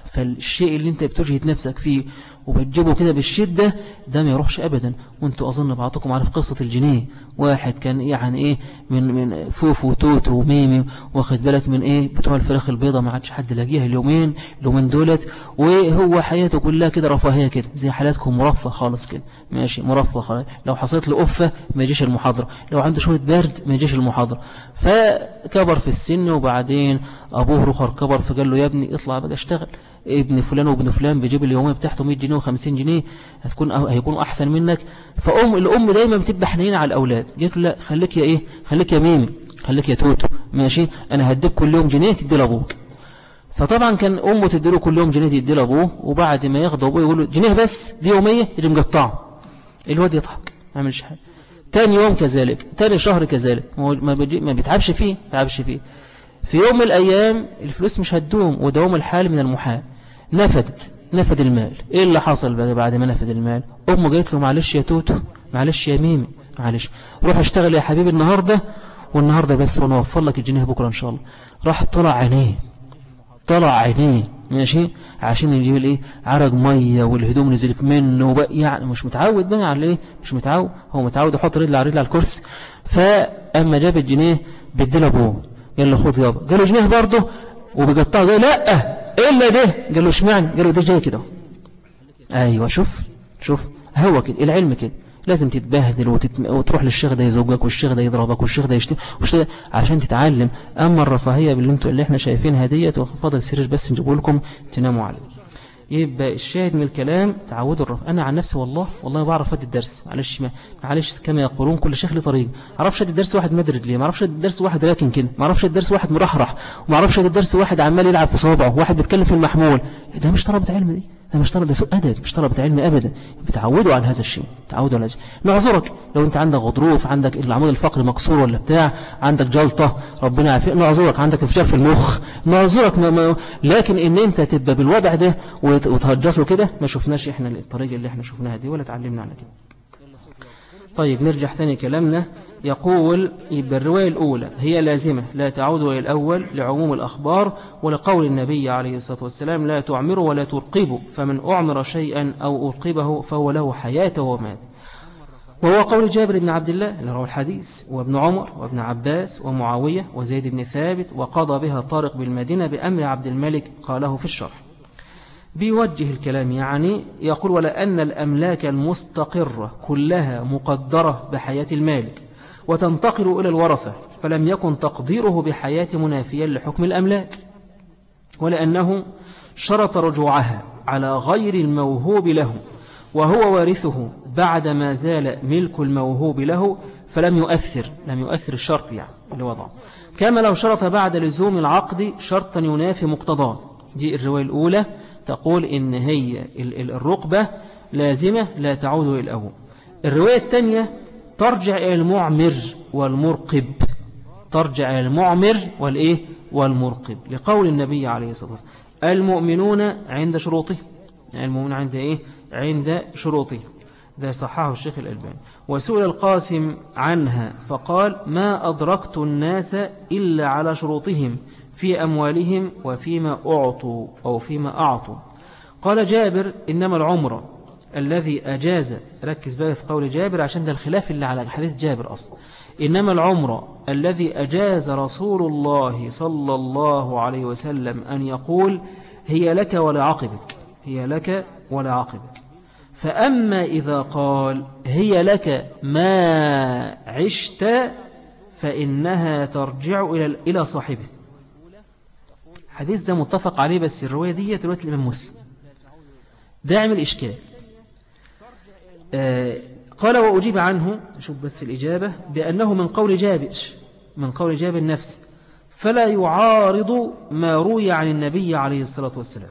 فالشيء اللي أنت بتجهد نفسك فيه وبتجيبه كده بالشدة ده ما يروحش أبدا. وأنتوا أظن بعضكم عارف قصة الجنيه. واحد كان يعني إيه من من فوف وتوت وميمي واخد بالك من إيه؟ بتوع الفراخ البيضة ما عادش حد لاقيها اليومين اليومين دولت. وهو حياته كلها كده رفاهية كده زي حالاتكم مرفه خالص كده. ماشي مرفه. لو حصلت له قفة ما يجيش المحاضرة. لو عنده شوية برد ما يجيش المحاضرة. فكبر في السن وبعدين أبوه رخر كبر فقال له يا ابني اطلع بقى اشتغل. ابن فلان وابن فلان بيجيب اليومية بتاعته 100 جنيه و50 جنيه هتكون هيكونوا أحسن منك. فأم الأم دايما بتبقى حنينة على الأولاد. قالت له لا خليك يا إيه خليك يا ميمي خليك يا توتو. ماشي؟ أنا هديك كل يوم جنيه تدي لأبوك. فطبعا كان أمه تدي له كل يوم جنيه تدي لأبوه وبعد ما ياخد أبوه يقول له جنيه بس دي يومية يجي مقطعه. الواد يضحك ما يعملش حاجة. تاني يوم كذلك تاني شهر كذلك ما بيتعبش فيه بيتعبش فيه. في يوم من الأيام الفلوس مش هتدوم ودوام الحال من المحال. نفدت نفد المال. إيه اللي حصل بقى بعد ما نفد المال؟ أمه قالت له معلش يا توتو معلش يا ميمي معلش. روح اشتغل يا حبيبي النهاردة والنهاردة بس وأنا أوفر لك الجنيه بكرة إن شاء الله. راح طلع عينيه. طلع عينيه ماشي؟ عشان يجيب الايه؟ عرق مية والهدوم نزلت منه وبقى يعني مش متعود بقى على إيه مش متعود هو متعود يحط رجل على رجل على الكرسي. فأما جاب الجنيه بيديله ابوه يلا خد يابا قال له جنيه برضه؟ وبيقطعه. قال لا إلا ده. قال له اشمعنى؟ قال له ده جاي كده أيوة شوف شوف. هو كده العلم كده. لازم تتبهدل وتتم... وتروح للشيخ ده يزوجك والشيخ ده يضربك والشيخ ده يشتم والشيخ عشان تتعلم. أما الرفاهية اللي أنتوا اللي إحنا شايفينها ديت وفضل السرير بس نجيبه لكم تناموا عليه. يبقى الشاهد من الكلام تعودوا الرفع أنا عن نفسي والله والله بعرف أدي الدرس معلش ما معلش كما يقولون كل شيخ له طريق. ما أعرفش أدي الدرس واحد مدرد ليه ما أعرفش أدي الدرس واحد راكن كده ما أعرفش أدي الدرس واحد مرحرح وما أعرفش أدي الدرس واحد عمال يلعب في صوابعه واحد بيتكلم في المحمول. ده مش طلبة علم دي؟ ده مش طلبة ده سوء أدب مش طلبة علم أبدا. بتعودوا على هذا الشيء تعودوا على هذا نعذرك لو أنت عندك غضروف عندك العمود الفقري مكسور ولا بتاع عندك جلطة ربنا يعافيك. نعذرك عندك انفجار في المخ. نعذرك ما ما لكن إن أنت تبقى بالوضع ده وتهجسه كده ما شفناش إحنا الطريقة اللي إحنا شفناها دي ولا تعلمنا على كده. طيب نرجع ثاني كلامنا. يقول يبقى الرواية الأولى هي لازمة لا تعود إلى الأول لعموم الأخبار ولقول النبي عليه الصلاة والسلام لا تعمروا ولا ترقبوا فمن أعمر شيئا أو أرقبه فهو له حياته ومات. وهو قول جابر بن عبد الله اللي الحديث وابن عمر وابن عباس ومعاوية وزيد بن ثابت وقضى بها طارق بالمدينة بأمر عبد الملك قاله في الشرح. بيوجه الكلام يعني يقول ولا أن الأملاك المستقرة كلها مقدرة بحياة المالك وتنتقل إلى الورثة فلم يكن تقديره بحياة منافيا لحكم الأملاك ولأنه شرط رجوعها على غير الموهوب له وهو وارثه بعد ما زال ملك الموهوب له فلم يؤثر لم يؤثر الشرط يعني اللي وضعه. كما لو شرط بعد لزوم العقد شرطا ينافي مقتضاه. دي الرواية الأولى تقول إن هي الرقبة لازمة لا تعود إلى الأول الرواية الثانية ترجع إلى المعمر والمرقب. ترجع إلى المعمر والإيه؟ والمرقب. لقول النبي عليه الصلاة والسلام المؤمنون عند شروطه. المؤمنون عند إيه؟ عند شروطه. ده صححه الشيخ الألباني. وسئل القاسم عنها فقال ما أدركت الناس إلا على شروطهم في أموالهم وفيما أعطوا أو فيما أعطوا. قال جابر إنما العمر الذي أجاز ركز بقى في قول جابر عشان ده الخلاف اللي على حديث جابر أصلا. إنما العمر الذي أجاز رسول الله صلى الله عليه وسلم أن يقول هي لك ولعقبك هي لك ولعقبك فأما إذا قال هي لك ما عشت فإنها ترجع إلى إلى صاحبه. الحديث ده متفق عليه بس الرواية دي رواية الإمام مسلم. ده عمل إشكال. قال وأجيب عنه شوف بس الإجابة بأنه من قول جابر من قول جابر نفسه فلا يعارض ما روي عن النبي عليه الصلاة والسلام.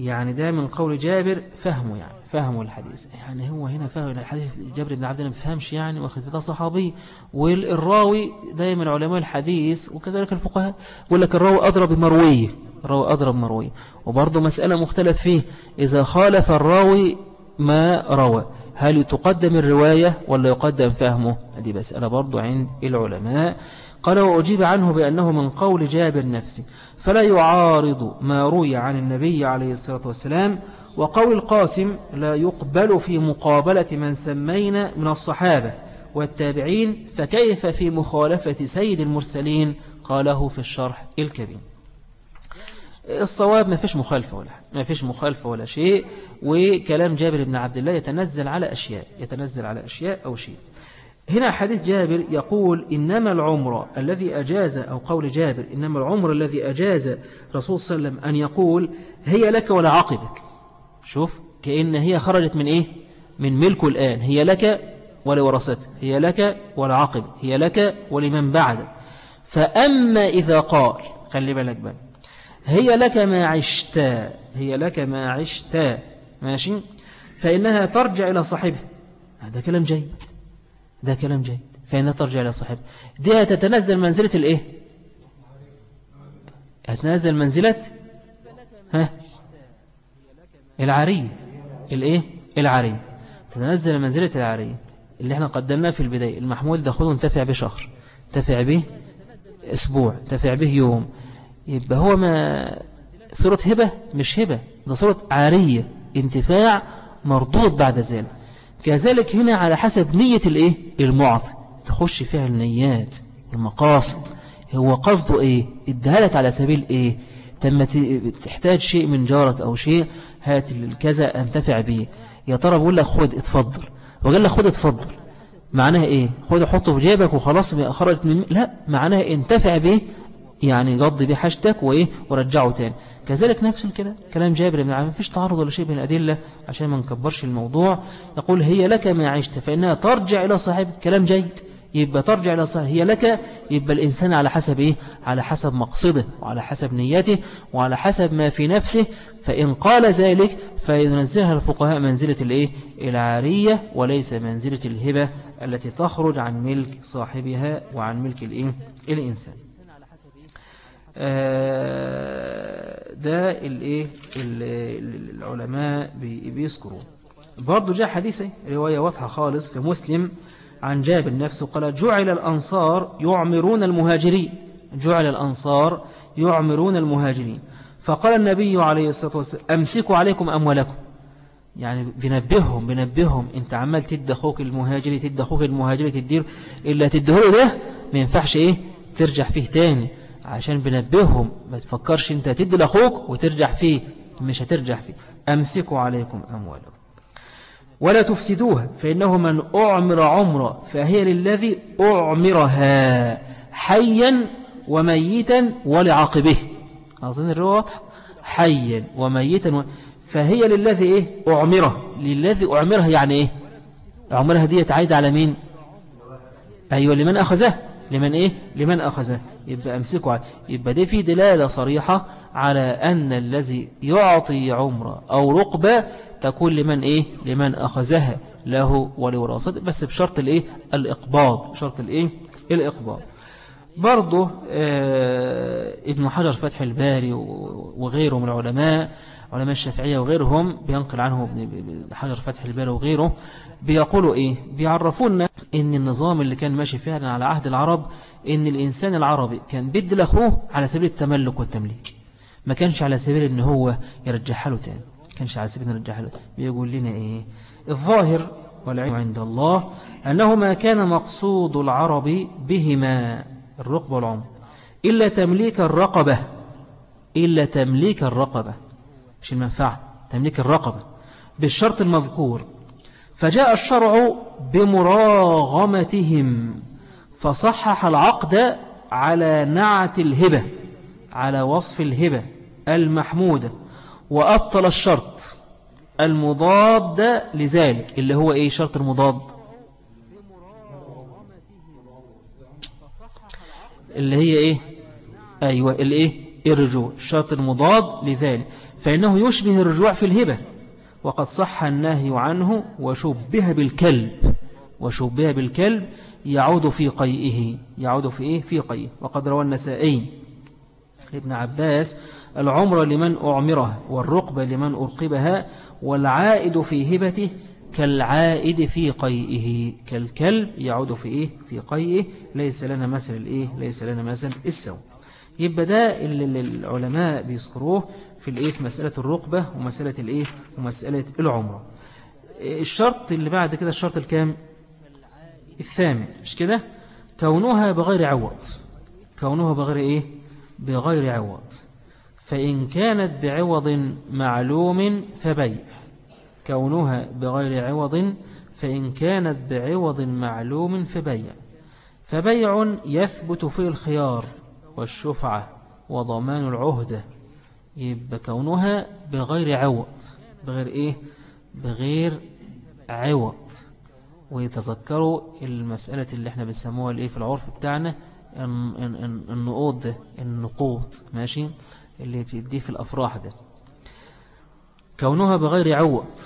يعني ده من قول جابر فهمه يعني فهمه الحديث. يعني هو هنا فهم الحديث جابر بن عبد الله ما فهمش يعني واخد ده صحابي. والراوي دايما علماء الحديث وكذلك الفقهاء يقول لك الراوي أضرب مرويه الراوي أضرب مرويه وبرضه مسألة مختلف فيه إذا خالف الراوي ما روى. هل تقدم الرواية ولا يقدم فهمه؟ هذه مسألة برضه عند العلماء. قال وأجيب عنه بأنه من قول جابر نفسه فلا يعارض ما روي عن النبي عليه الصلاة والسلام. وقول القاسم لا يقبل في مقابلة من سمينا من الصحابة والتابعين فكيف في مخالفة سيد المرسلين؟ قاله في الشرح الكبير. الصواب ما فيش مخالفة ولا ما فيش مخالفة ولا شيء وكلام جابر بن عبد الله يتنزل على أشياء يتنزل على أشياء أو شيء. هنا حديث جابر يقول إنما العمر الذي أجاز أو قول جابر إنما العمر الذي أجاز رسول صلى الله عليه وسلم أن يقول هي لك ولا عقبك. شوف كأن هي خرجت من إيه؟ من ملكه الآن. هي لك ولورثته هي لك ولعقب هي لك ولمن بعد. فأما إذا قال خلي بالك بقى هي لك ما عشت هي لك ما عشت. ماشي؟ فإنها ترجع إلى صاحبه. هذا كلام جيد. ده كلام جيد. فإنها ترجع إلى صاحبه. دي هتتنزل منزلة الإيه؟ هتنزل منزلة ها؟ العارية الإيه؟ العارية تتنزل منزلة العارية اللي إحنا قدمناه في البداية. المحمول ده خذه انتفع به شهر انتفع به أسبوع. انتفع به يوم. يبقى هو ما صورة هبة مش هبة ده صورة عارية انتفاع مردود بعد ذلك. كذلك هنا على حسب نية الإيه؟ المعطي. تخش فيها النيات المقاصد هو قصده إيه؟ اديها لك على سبيل إيه؟ تم تحتاج شيء من جارك أو شيء هات الكذا أنتفع به. يا ترى بقول لك خد اتفضل. وقال لك خد اتفضل. معناها إيه؟ خد حطه في جيبك وخلاص خرجت من لا معناها انتفع به يعني قضي به حاجتك وإيه ورجعه تاني. كذلك نفس الكلام كلام جابر بن عامر. فيش تعارض ولا شيء بين الأدلة عشان ما نكبرش الموضوع. يقول هي لك ما عشت فإنها ترجع إلى صاحب كلام جيد. يبقى ترجع إلى صاحب هي لك. يبقى الإنسان على حسب إيه؟ على حسب مقصده وعلى حسب نيته وعلى حسب ما في نفسه. فإن قال ذلك فينزلها الفقهاء منزلة الإيه؟ العارية وليس منزلة الهبة التي تخرج عن ملك صاحبها وعن ملك الإيه؟ الإنسان. ده الايه العلماء بيذكروا. برضو جاء حديثي رواية واضحة خالص في مسلم عن جابر نفسه قال جعل الأنصار يعمرون المهاجرين. جعل الأنصار يعمرون المهاجرين. فقال النبي عليه الصلاة والسلام أمسكوا عليكم أموالكم. يعني بنبههم بنبههم أنت عمال تدي أخوك المهاجري تدي أخوك المهاجري تدير اللي هتديه ده ما ينفعش إيه؟ ترجع فيه تاني. عشان بنبههم ما تفكرش انت تدي لاخوك وترجع فيه مش هترجع فيه. أمسكوا عليكم أموالكم. ولا تفسدوها فإنه من أعمر عمره فهي للذي أعمرها حيا وميتا ولعقبه أظن الرواية حيا وميتا و... فهي للذي إيه؟ أعمره. للذي أعمرها يعني إيه؟ أعمرها دي تعيد على مين؟ أيوة لمن أخذه. لمن إيه؟ لمن أخذه. يبقى أمسكوا عليه يبقى دي في دلالة صريحة على أن الذي يعطي عمرة أو رقبة تكون لمن إيه؟ لمن أخذها له ولوراثته بس بشرط الإيه؟ الإقباض. بشرط الإيه؟ الإقباض. برضه آه ابن حجر فتح الباري وغيره من العلماء علماء الشافعية وغيرهم بينقل عنه حجر فتح الباري وغيره بيقولوا إيه؟ بيعرفونا إن النظام اللي كان ماشي فعلا على عهد العرب إن الإنسان العربي كان بد لأخوه على سبيل التملك والتمليك. ما كانش على سبيل إن هو يرجح له تاني. كانش على سبيل نرجح له بيقول لنا إيه؟ الظاهر والعلم عند الله أنه ما كان مقصود العرب بهما الرقبة والعمر إلا تمليك الرقبة إلا تمليك الرقبة. مش المنفعة تمليك الرقبة بالشرط المذكور فجاء الشرع بمراغمتهم فصحح العقد على نعت الهبة على وصف الهبة المحمودة وأبطل الشرط المضاد لذلك. اللي هو إيه شرط المضاد؟ اللي هي إيه؟ أيوة اللي إيه الرجوع. الشرط المضاد لذلك. فإنه يشبه الرجوع في الهبة. وقد صح النهي عنه وشبه بالكلب. وشبه بالكلب يعود في قيئه. يعود في إيه؟ في قيئه. وقد روى النسائي ابن عباس العمر لمن أعمره والرقبة لمن أرقبها والعائد في هبته كالعائد في قيئه. كالكلب يعود في إيه؟ في قيئه. ليس لنا مثل الإيه؟ ليس لنا مثل السوء. يبقى ده اللي العلماء بيذكروه في الإيه في مسألة الرقبة ومسألة الإيه ومسألة العمرة. الشرط اللي بعد كده الشرط الكام؟ الثامن. مش كده؟ كونها بغير عوض. كونها بغير إيه؟ بغير عوض. فإن كانت بعوض معلوم فبيع. كونها بغير عوض فإن كانت بعوض معلوم فبيع. فبيع يثبت في الخيار والشفعة وضمان العهدة. يبقى كونها بغير عوض. بغير إيه؟ بغير عوض. ويتذكروا المسألة اللي إحنا بنسموها الإيه في العرف بتاعنا؟ النقود ده النقود ماشي؟ اللي بتديه في الأفراح ده. كونها بغير عوض.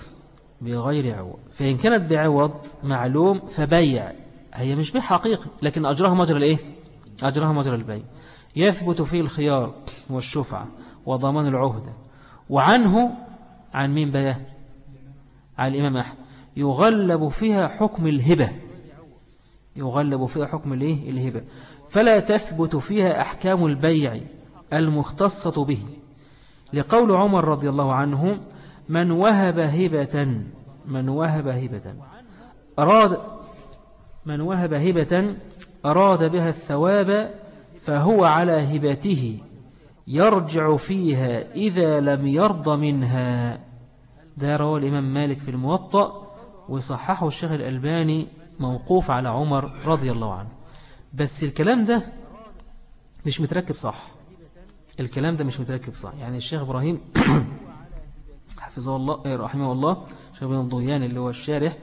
بغير عوض. فإن كانت بعوض معلوم فبيع. هي مش بيع حقيقي لكن أجرها مجرى الإيه؟ أجرها مجرى البيع. يثبت فيه الخيار والشفعة وضمان العهدة وعنه عن مين بقى؟ عن الإمام أحمد. يغلب فيها حكم الهبة. يغلب فيها حكم الايه؟ الهبة. فلا تثبت فيها أحكام البيع المختصة به. لقول عمر رضي الله عنه من وهب هبة من وهب هبة أراد من وهب هبة أراد بها الثواب فهو على هبته. يرجع فيها إذا لم يرضى منها. ده روى الإمام مالك في الموطأ وصححه الشيخ الألباني موقوف على عمر رضي الله عنه. بس الكلام ده مش متركب صح. الكلام ده مش متركب صح. يعني الشيخ إبراهيم حفظه الله إيه، رحمه الله شيخ ابن الضيان اللي هو الشارح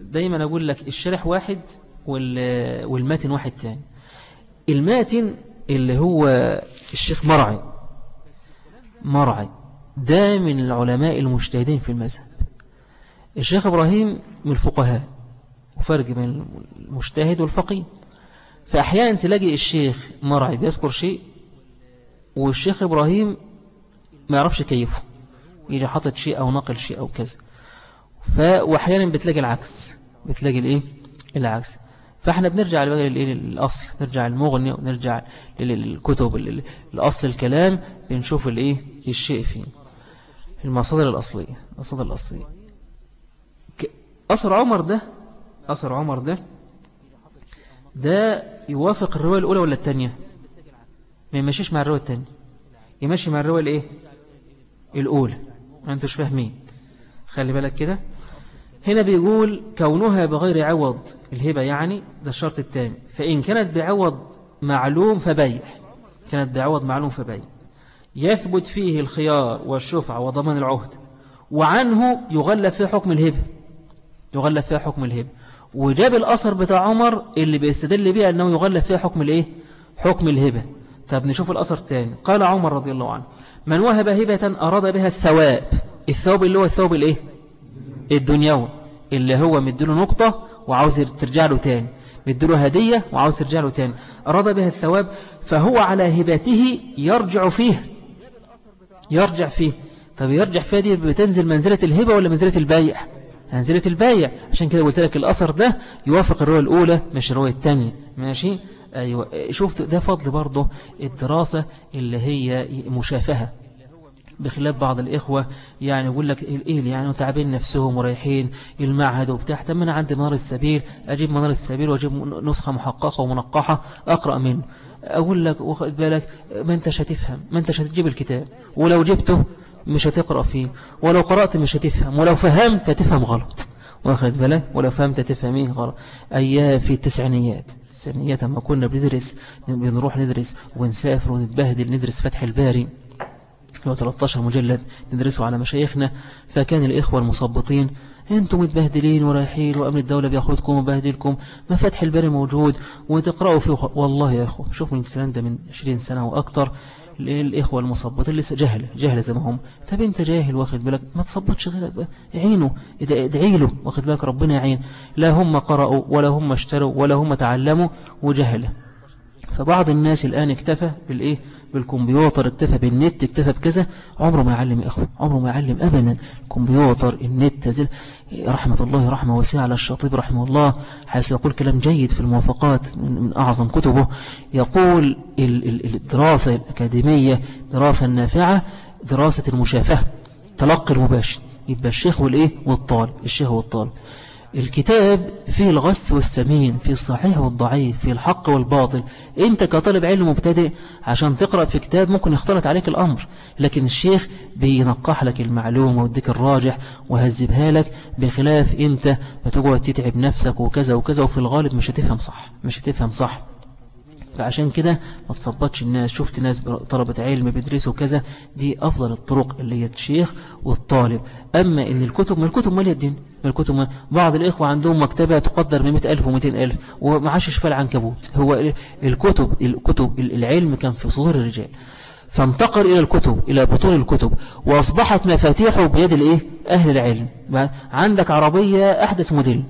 دايما أقول لك الشارح واحد والماتن واحد تاني. الماتن اللي هو الشيخ مرعي. مرعي. ده من العلماء المجتهدين في المذهب. الشيخ إبراهيم من الفقهاء وفرق بين المجتهد والفقيه. فأحيانا تلاقي الشيخ مرعي بيذكر شيء والشيخ إبراهيم ما يعرفش كيفه. يجي حاطط شيء أو نقل شيء أو كذا. وأحيانا بتلاقي العكس. بتلاقي الإيه؟ العكس. فاحنا بنرجع للأصل نرجع للمغني ونرجع للكتب الأصل الكلام بنشوف الإيه الشيء فيه. المصادر الأصلية المصادر الأصلية. أثر عمر ده أثر عمر ده ده يوافق الرواية الأولى ولا الثانية؟ ما يمشيش مع الرواية الثانية. يمشي مع الرواية الإيه؟ الأولى. ما أنتوش فاهمين. خلي بالك كده. هنا بيقول كونها بغير عوض الهبة يعني ده الشرط الثاني فإن كانت بعوض معلوم فبيع. كانت بعوض معلوم فبيع. يثبت فيه الخيار والشفع وضمان العهد وعنه يغلب فيه حكم الهبة. يغلب فيها حكم الهبة. وجاب الأثر بتاع عمر اللي بيستدل بيه أنه يغلب فيها حكم الإيه؟ حكم الهبة. طب نشوف الأثر الثاني قال عمر رضي الله عنه من وهب هبة أراد بها الثواب. الثواب اللي هو الثواب الإيه؟ الدنيوي اللي هو مديله نقطة وعاوز ترجع له تاني. مديله هدية وعاوز ترجع له تاني. أراد بها الثواب فهو على هبته يرجع فيه. يرجع فيه. طب يرجع فيها دي بتنزل منزلة الهبة ولا منزلة البايع منزلة البايع عشان كده قلت لك الأثر ده يوافق الرواية الأولى مش الرواية الثانية. ماشي؟ أيوة. شفت ده فضل برضه الدراسة اللي هي مشافهة. بخلاف بعض الإخوة يعني يقول لك إيه يعني تعبين نفسهم ورايحين المعهد وبتاع. طب أنا عندي منار السبيل أجيب منار السبيل وأجيب نسخة محققة ومنقحة أقرأ منه. أقول لك واخد بالك ما أنتش هتفهم ما أنتش هتجيب الكتاب. ولو جبته مش هتقرأ فيه. ولو قرأت مش هتفهم. ولو فهمت هتفهم غلط. واخد بالك؟ ولو فهمت تفهميه غلط. أيها في التسعينيات. التسعينيات لما كنا بندرس بنروح ندرس ونسافر ونتبهدل ندرس فتح الباري. هو 13 مجلد ندرسه على مشايخنا. فكان الإخوة المصبطين أنتم متبهدلين ورايحين وأمن الدولة بياخدكم وبهدلكم ما فتح الباري موجود وتقرأوا فيه. والله يا أخوة شوف من الكلام ده من 20 سنة وأكتر الإخوة المصبطين لسه جهل جهل زي ما هم. طب أنت جاهل واخد بالك؟ ما تصبطش غير عينه ادعي له واخد بالك؟ ربنا يعين. لا هم قرأوا ولا هم اشتروا ولا هم تعلموا وجهله فبعض الناس الآن اكتفى بالإيه؟ بالكمبيوتر اكتفى بالنت اكتفى بكذا. عمره ما يعلم إخوة عمره ما يعلم أبدا. الكمبيوتر النت تزل. رحمة الله رحمة واسعة على الشاطب رحمه الله. حيث يقول كلام جيد في الموافقات من أعظم كتبه. يقول الدراسة الأكاديمية دراسة النافعة دراسة المشافهة تلقي المباشر يبقى الشيخ والإيه؟ والطالب. الشيخ والطالب. الكتاب فيه الغص والسمين فيه الصحيح والضعيف فيه الحق والباطل. أنت كطالب علم مبتدئ عشان تقرأ في كتاب ممكن يختلط عليك الأمر. لكن الشيخ بينقح لك المعلومة ويديك الراجح وهذبها لك بخلاف أنت بتقعد تتعب نفسك وكذا وكذا وفي الغالب مش هتفهم صح مش هتفهم صح. فعشان كده ما تصبتش الناس شفت ناس طلبة علم بيدرسوا كذا. دي أفضل الطرق اللي هي الشيخ والطالب. أما إن الكتب من الكتب مالية الدين؟ من الكتب ما بعض الإخوة عندهم مكتبة تقدر ب ألف و ألف وما عاش شفال عنكبوت هو الكتب الكتب العلم كان في صدور الرجال. فانتقل إلى الكتب إلى بطون الكتب. وأصبحت مفاتيحه بيد الإيه؟ أهل العلم. عندك عربية أحدث موديل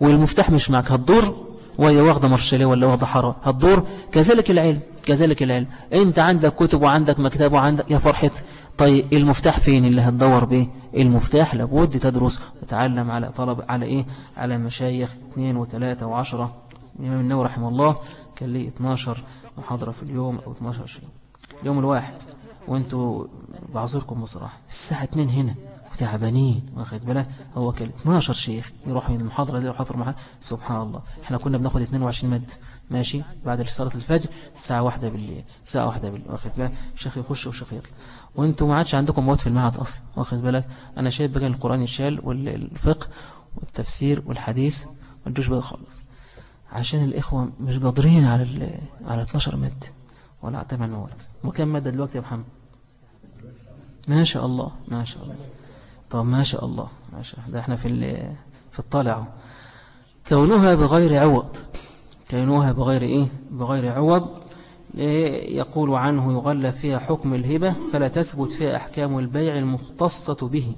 والمفتاح مش معك. هتضر وهي واخدة مرشلية ولا واخدة حرام هتدور كذلك العلم كذلك العلم. انت عندك كتب وعندك مكتب وعندك يا فرحة. طيب المفتاح فين؟ اللي هتدور به. المفتاح لابد تدرس. وتعلم على طلب على إيه؟ على مشايخ. اثنين وثلاثة وعشرة. الإمام النووي رحمه الله كان لي 12 محاضرة في اليوم أو 12 شيء. اليوم الواحد. وانتوا بعذركم بصراحة. الساعة 2 هنا. وتعبانين واخد بالك؟ هو كان 12 شيخ يروح من المحاضرة دي وحاضر معاه. سبحان الله. إحنا كنا بناخد 22 مد. ماشي؟ بعد صلاة الفجر الساعة واحدة بالليل. الساعة واحدة بالليل واخد بالك؟ شيخ يخش وشيخ يطلع. وانتوا ما عادش عندكم مواد في المعهد أصلا واخد بالك؟ أنا شايف بقى القرآن يشال والفقه والتفسير والحديث ما تجوش بقى خالص. عشان الإخوة مش قادرين على على 12 مد ولا على 8 مواد. وكم مادة دلوقتي يا محمد. ما شاء الله ما شاء الله. طب ما شاء الله ما شاء ده إحنا في في الطالع كونها بغير عوض. كونها بغير إيه؟ بغير عوض. يقول عنه يغلى فيها حكم الهبة فلا تثبت فيها أحكام البيع المختصة به.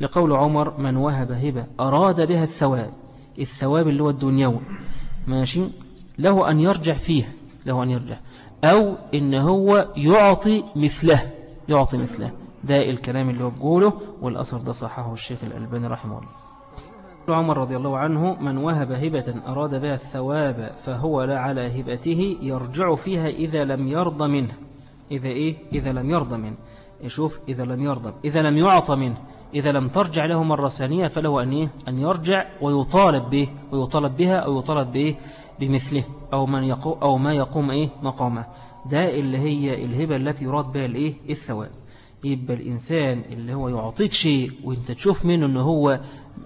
لقول عمر من وهب هبة أراد بها الثواب. الثواب اللي هو الدنيوي. ماشي؟ له أن يرجع فيه له أن يرجع. أو إن هو يعطي مثله يعطي مثله. ده الكلام اللي هو بقوله والأثر ده صححه الشيخ الألباني رحمه الله. عمر رضي الله عنه من وهب هبة أراد بها الثواب فهو لا على هبته يرجع فيها إذا لم يرضى منه. إذا إيه؟ إذا لم يرضى منه. يشوف إذا لم يرضى إذا لم يعطى منه. إذا لم ترجع له مرة ثانية فله أن, إيه؟ أن يرجع ويطالب به ويطالب بها أو يطالب به بمثله أو, من يقو أو ما يقوم إيه؟ مقامه. ده اللي هي الهبة التي يراد بها الإيه؟ الثواب. يبقى الإنسان اللي هو يعطيك شيء وانت تشوف منه أنه هو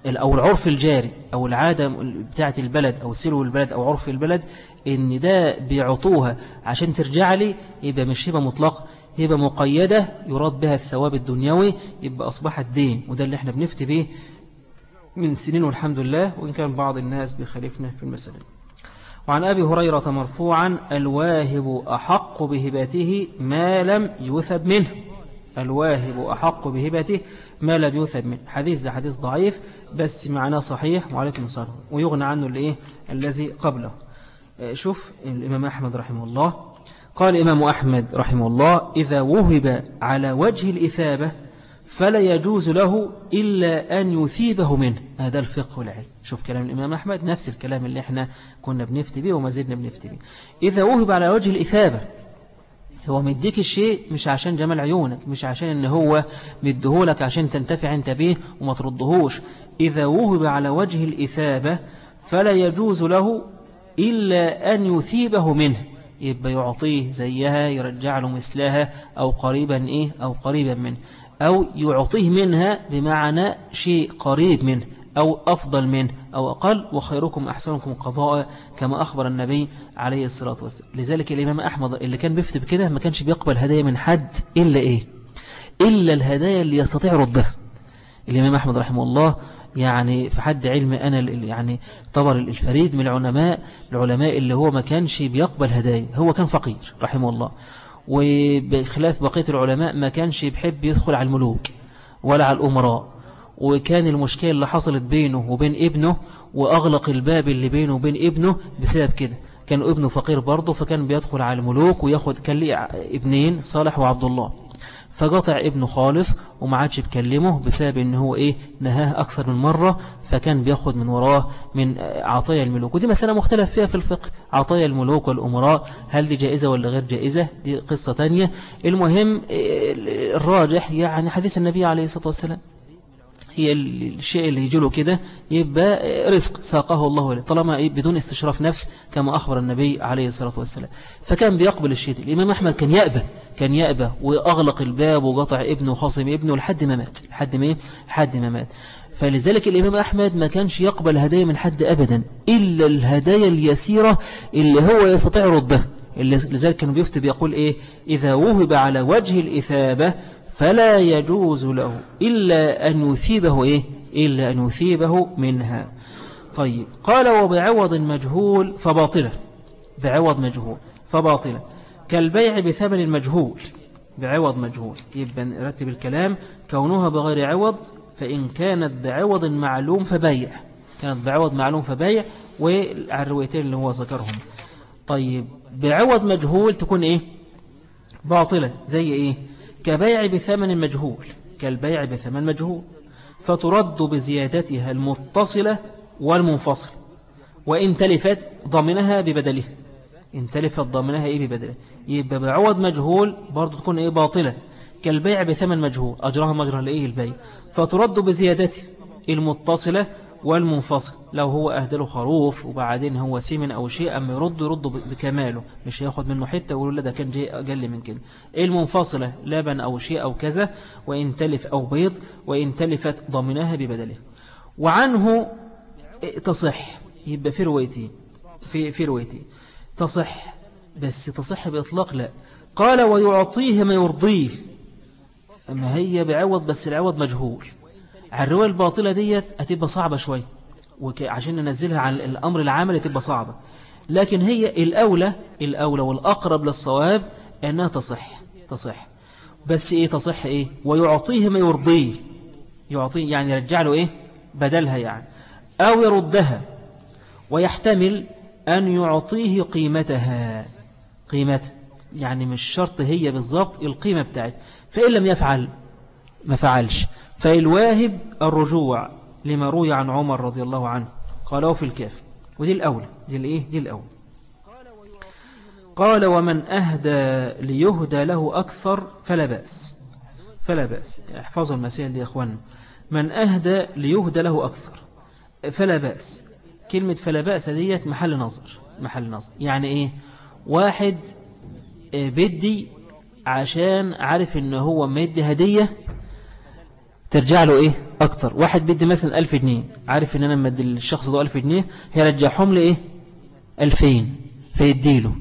أو العرف الجاري أو العادة بتاعة البلد أو سلو البلد أو عرف البلد إن ده بيعطوها عشان ترجع لي يبقى مش هبة مطلق هبة مقيدة يراد بها الثواب الدنيوي يبقى أصبحت دين وده اللي إحنا بنفتي به من سنين والحمد لله وإن كان بعض الناس بيخالفنا في المسألة. وعن أبي هريرة مرفوعا الواهب أحق بهبته ما لم يثب منه. الواهب أحق بهبته ما لم يثب منه. حديث ده حديث ضعيف بس معناه صحيح وعليكم السلام. ويغنى عنه الإيه الذي قبله. آه، شوف الإمام أحمد رحمه الله. قال الإمام أحمد رحمه الله إذا وهب على وجه الإثابة فلا يجوز له إلا أن يثيبه منه. هذا الفقه والعلم. شوف كلام الإمام أحمد نفس الكلام اللي إحنا كنا بنفتي به وما زلنا بنفتي به. إذا وهب على وجه الإثابة هو مديك الشيء مش عشان جمال عيونك مش عشان إن هو مدهولك عشان تنتفع أنت به وما تردهوش. إذا وهب على وجه الإثابة فلا يجوز له إلا أن يثيبه منه. يبقى يعطيه زيها يرجع له مثلها أو قريبا إيه؟ أو قريبا منه. أو يعطيه منها بمعنى شيء قريب منه أو أفضل منه. أو أقل وخيركم أحسنكم قضاء كما أخبر النبي عليه الصلاة والسلام. لذلك الإمام أحمد اللي كان بيفتي بكده ما كانش بيقبل هدايا من حد إلا إيه؟ إلا الهدايا اللي يستطيع ردها الإمام أحمد رحمه الله يعني في حد علم أنا يعني طبر الفريد من العلماء العلماء اللي هو ما كانش بيقبل هدايا هو كان فقير رحمه الله. وبخلاف بقية العلماء ما كانش بيحب يدخل على الملوك ولا على الأمراء. وكان المشكلة اللي حصلت بينه وبين ابنه وأغلق الباب اللي بينه وبين ابنه بسبب كده. كان ابنه فقير برضه فكان بيدخل على الملوك وياخد كان ليه ابنين صالح وعبد الله. فقطع ابنه خالص وما عادش بكلمه بسبب إن هو إيه نهاه أكثر من مرة فكان بياخد من وراه من عطايا الملوك. ودي مسألة مختلف فيها في الفقه. عطايا الملوك والأمراء هل دي جائزة ولا غير جائزة؟ دي قصة تانية. المهم الراجح يعني حديث النبي عليه الصلاة والسلام. هي الشيء اللي يجي له كده يبقى رزق ساقه الله إليه طالما إيه بدون استشراف نفس كما أخبر النبي عليه الصلاة والسلام. فكان بيقبل الشيء الإمام أحمد كان يأبى كان يأبى وأغلق الباب وقطع ابنه وخاصم ابنه لحد ما مات لحد ما لحد ما مات. فلذلك الإمام أحمد ما كانش يقبل هدايا من حد أبدا إلا الهدايا اليسيرة اللي هو يستطيع ردها لذلك كان بيفتي بيقول إيه؟ إذا وهب على وجه الإثابة فلا يجوز له إلا أن يثيبه إيه؟ إلا أن يثيبه منها. طيب قال وبعوض مجهول فباطلة. بعوض مجهول فباطلة. كالبيع بثمن مجهول. بعوض مجهول. يبقى نرتب الكلام. كونها بغير عوض فإن كانت بعوض معلوم فبيع. كانت بعوض معلوم فبيع وعلى الروايتين اللي هو ذكرهم. طيب بعوض مجهول تكون إيه؟ باطلة. زي إيه؟ كبيع بثمن مجهول كالبيع بثمن مجهول. فترد بزيادتها المتصلة والمنفصل وإن تلفت ضمنها ببدله. إن تلفت ضمنها إيه ببدله؟ يبقى بعوض مجهول برضو تكون إيه باطلة. كالبيع بثمن مجهول أجرها مجرى لإيه البيع؟ فترد بزيادته المتصلة والمنفصل. لو هو أهدله خروف وبعدين هو سيمن أو شيء أما يرد يرد بكماله. مش ياخد منه حتة ويقول له ده كان جاي أقل من كده. المنفصلة لبن أو شيء أو كذا وإن تلف أو بيض وإن تلفت ضمناها ببدله. وعنه تصح يبقى في روايتي في, في روايتي تصح بس تصح بإطلاق لا. قال ويعطيه ما يرضيه. أما هي بعوض بس العوض مجهول. الرواية الباطلة ديت هتبقى صعبة شوي عشان ننزلها على الأمر العامل تبقى صعبة. لكن هي الأولى الأولى والأقرب للصواب أنها تصح تصح. بس إيه تصح إيه؟ ويعطيه ما يرضيه. يعطيه يعني يرجع له إيه؟ بدلها يعني. أو يردها. ويحتمل أن يعطيه قيمتها. قيمتها. يعني مش شرط هي بالضبط القيمة بتاعت. فإن لم يفعل ما فعلش. فالواهب الرجوع لما روي عن عمر رضي الله عنه. قاله في الكافي ودي الأولى دي الإيه؟ دي الأولى قال ومن أهدى ليهدى له أكثر فلا بأس. فلا بأس. احفظوا المسائل دي يا أخوان. من أهدى ليهدى له أكثر. فلا بأس. كلمة فلا بأس ديت محل نظر. محل نظر. يعني إيه؟ واحد آه، بدي عشان عارف إن هو مدي هدية ترجع له إيه؟ أكتر. واحد بدي مثلا ألف جنيه. عارف إن أنا مدي الشخص ده ألف جنيه هيرجعهم لي إيه ألفين. فيديله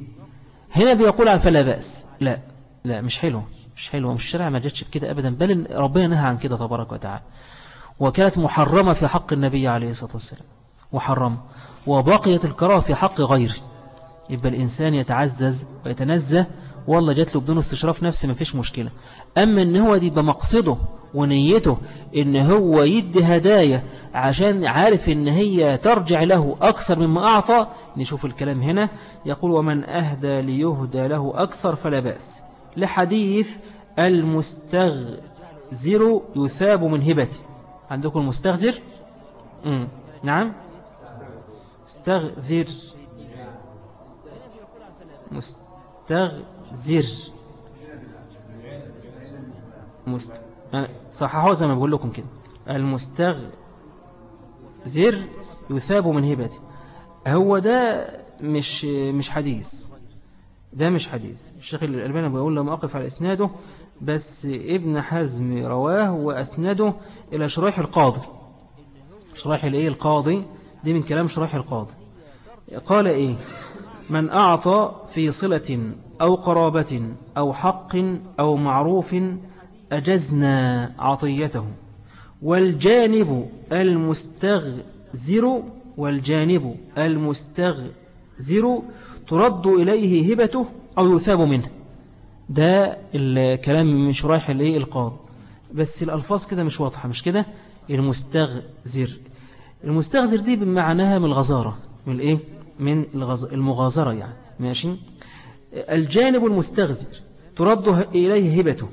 هنا بيقول عن فلا بأس. لا لا مش حلو. مش حلو. مش الشرع ما جاتش بكده أبدا بل ربنا نهى عن كده تبارك وتعالى. وكانت محرمة في حق النبي عليه الصلاة والسلام. محرمة. وبقيت الكراهة في حق غيره. يبقى الإنسان يتعزز ويتنزه. والله جات له بدون استشراف نفسي ما فيش مشكلة. أما أن هو دي بمقصده ونيته أن هو يدي هدايا عشان عارف أن هي ترجع له أكثر مما أعطى. نشوف الكلام هنا. يقول ومن أهدى ليهدى له أكثر فلا بأس. لحديث المستغزر يثاب من هبته. عندكم المستغزر مم. نعم. استغذر مستغزر. مست... صححوا زي ما بقول لكم كده. المستغزر يثاب من هبته هو ده مش مش حديث. ده مش حديث. الشيخ الألباني بيقول لما أقف على إسناده بس ابن حزم رواه وأسنده إلى شريح القاضي. شريح الإيه؟ القاضي. دي من كلام شريح القاضي. قال إيه؟ من أعطى في صلة أو قرابة أو حق أو معروف أجزنا عطيته والجانب المستغزر والجانب المستغزر ترد إليه هبته أو يثاب منه. ده الكلام من شرايح الايه القاضي بس الألفاظ كده مش واضحة مش كده؟ المستغزر. المستغزر دي بمعناها من الغزارة. من الايه من الغز... المغازرة يعني. ماشي؟ الجانب المستغزر ترد إليه هبته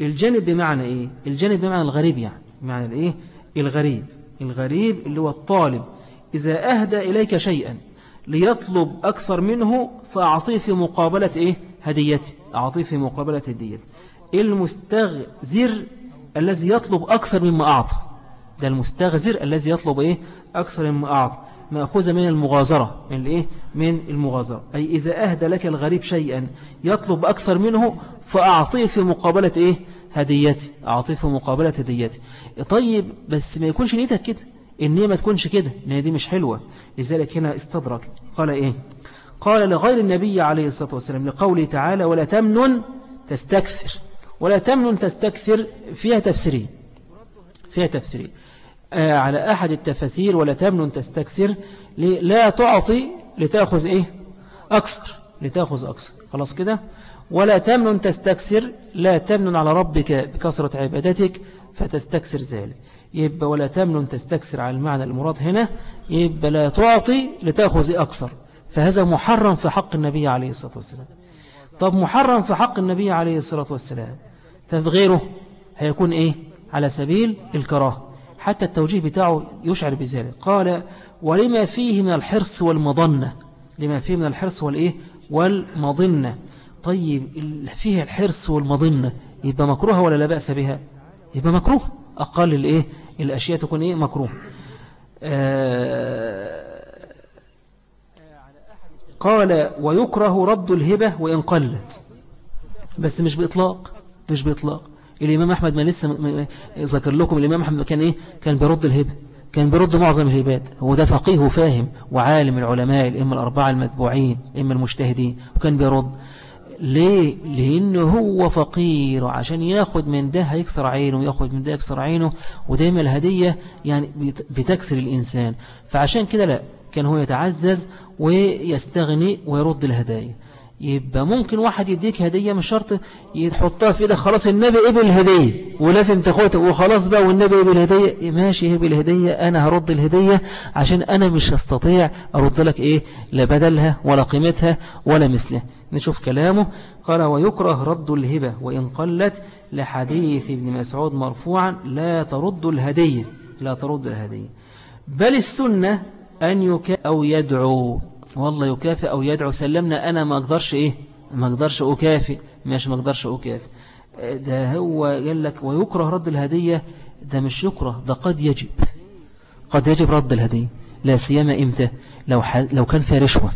الجانب بمعنى إيه؟ الجانب بمعنى الغريب يعني. بمعنى الإيه؟ الغريب. الغريب اللي هو الطالب. إذا أهدى إليك شيئا ليطلب أكثر منه فأعطيه في مقابلة إيه؟ هديته. أعطيه في مقابلة هديته. المستغزر الذي يطلب أكثر مما أعطى. ده المستغزر الذي يطلب إيه؟ أكثر مما أعطى. مأخوذة من المغازرة من الإيه؟ من المغازرة. أي إذا أهدى لك الغريب شيئا يطلب أكثر منه فأعطيه في مقابلة إيه؟ هديتي. أعطيه في مقابلة هديتي. طيب بس ما يكونش نيتك كده. النية ما تكونش كده. النية دي مش حلوة. لذلك هنا استدرك. قال إيه؟ قال لغير النبي عليه الصلاة والسلام لقوله تعالى ولا تمنن تستكثر. ولا تمنن تستكثر فيها تفسيرين. فيها تفسيرين. على أحد التفسير ولا تمنن تستكثر لا تعطي لتأخذ إيه؟ أكثر لتأخذ أكثر. خلاص كده؟ ولا تمنن تستكثر لا تمنن على ربك بكثرة عبادتك فتستكثر ذلك. يبقى ولا تمنن تستكثر على المعنى المراد هنا يبقى لا تعطي لتأخذ أكثر. فهذا محرم في حق النبي عليه الصلاة والسلام. طب محرم في حق النبي عليه الصلاة والسلام. طب غيره هيكون إيه؟ على سبيل الكراهة. حتى التوجيه بتاعه يشعر بذلك. قال ولما فيه من الحرص والمضنة لما فيه من الحرص والإيه؟ والمضنة طيب فيه الحرص والمضنة يبقى مكروه ولا لا بأس بها؟ يبقى مكروه. أقل الإيه؟ الأشياء تكون إيه؟ مكروه. آه قال ويكره رد الهبة وإن قلت. بس مش بإطلاق مش بإطلاق. الإمام أحمد ما لسه ذكر لكم الإمام أحمد كان إيه؟ كان بيرد الهبة. كان بيرد معظم الهبات. هو ده فقيه وفاهم وعالم العلماء الإمة الأربعة المتبوعين الإمة المجتهدين وكان بيرد. ليه؟ لأنه هو فقير عشان ياخد من ده هيكسر عينه وياخد من ده يكسر عينه. ودايما الهدية يعني بتكسر الإنسان. فعشان كده لا كان هو يتعزز ويستغني ويرد الهدايا. يبقى ممكن واحد يديك هدية مش شرط يحطها في إيدك. خلاص النبي قبل الهدية ولازم تاخدها. وخلاص بقى والنبي قبل الهدية. ماشي قبل الهدية. أنا هرد الهدية عشان أنا مش هستطيع أرد لك إيه؟ لا بدلها ولا قيمتها ولا مثلها. نشوف كلامه. قال ويكره رد الهبة. وإن قلت لحديث ابن مسعود مرفوعا لا ترد الهدية. لا ترد الهدية. بل السنة أن يكافئ أو يدعو. والله يكافئ أو يدعو سلمنا أنا ما أقدرش إيه؟ ما أقدرش أكافئ. ماشي ما أقدرش أكافئ. ده هو قال لك ويكره رد الهدية. ده مش يكره ده قد يجب. قد يجب رد الهدية. لا سيما إمتى؟ لو, لو كان في رشوة.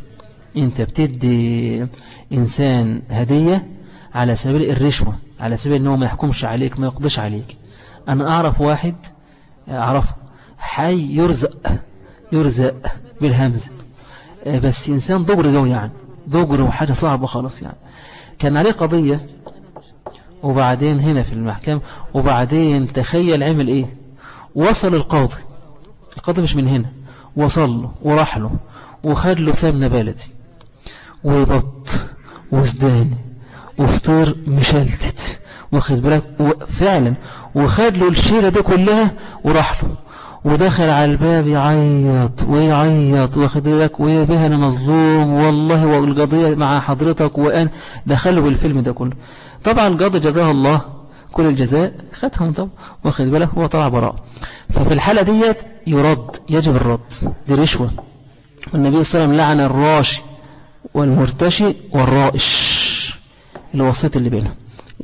أنت بتدي إنسان هدية على سبيل الرشوة على سبيل أنه ما يحكمش عليك ما يقضيش عليك. أنا أعرف واحد أعرفه حي يرزق يرزق بالهمزة بس إنسان ضجر جو يعني ضجر وحاجة صعبة خالص يعني. كان عليه قضية وبعدين هنا في المحكمة وبعدين تخيل عمل إيه؟ وصل القاضي. القاضي مش من هنا. وصل له وراح له وخد له سمنة بلدي وبط وزداني وفطير مشلتت واخد بالك؟ فعلا. وخد له الشيلة دي كلها وراح له. ودخل على الباب يعيط ويعيط واخد بالك؟ ويا بها أنا مظلوم والله والقضية مع حضرتك وأن دخله بالفيلم ده كله. طبعا القاضي جزاه الله كل الجزاء خدهم طب واخد بالك؟ هو طلع براء. ففي الحالة ديت يرد يجب الرد. دي رشوة. والنبي صلى الله عليه وسلم لعن الراشي والمرتشي والرائش الوسيط اللي بينهم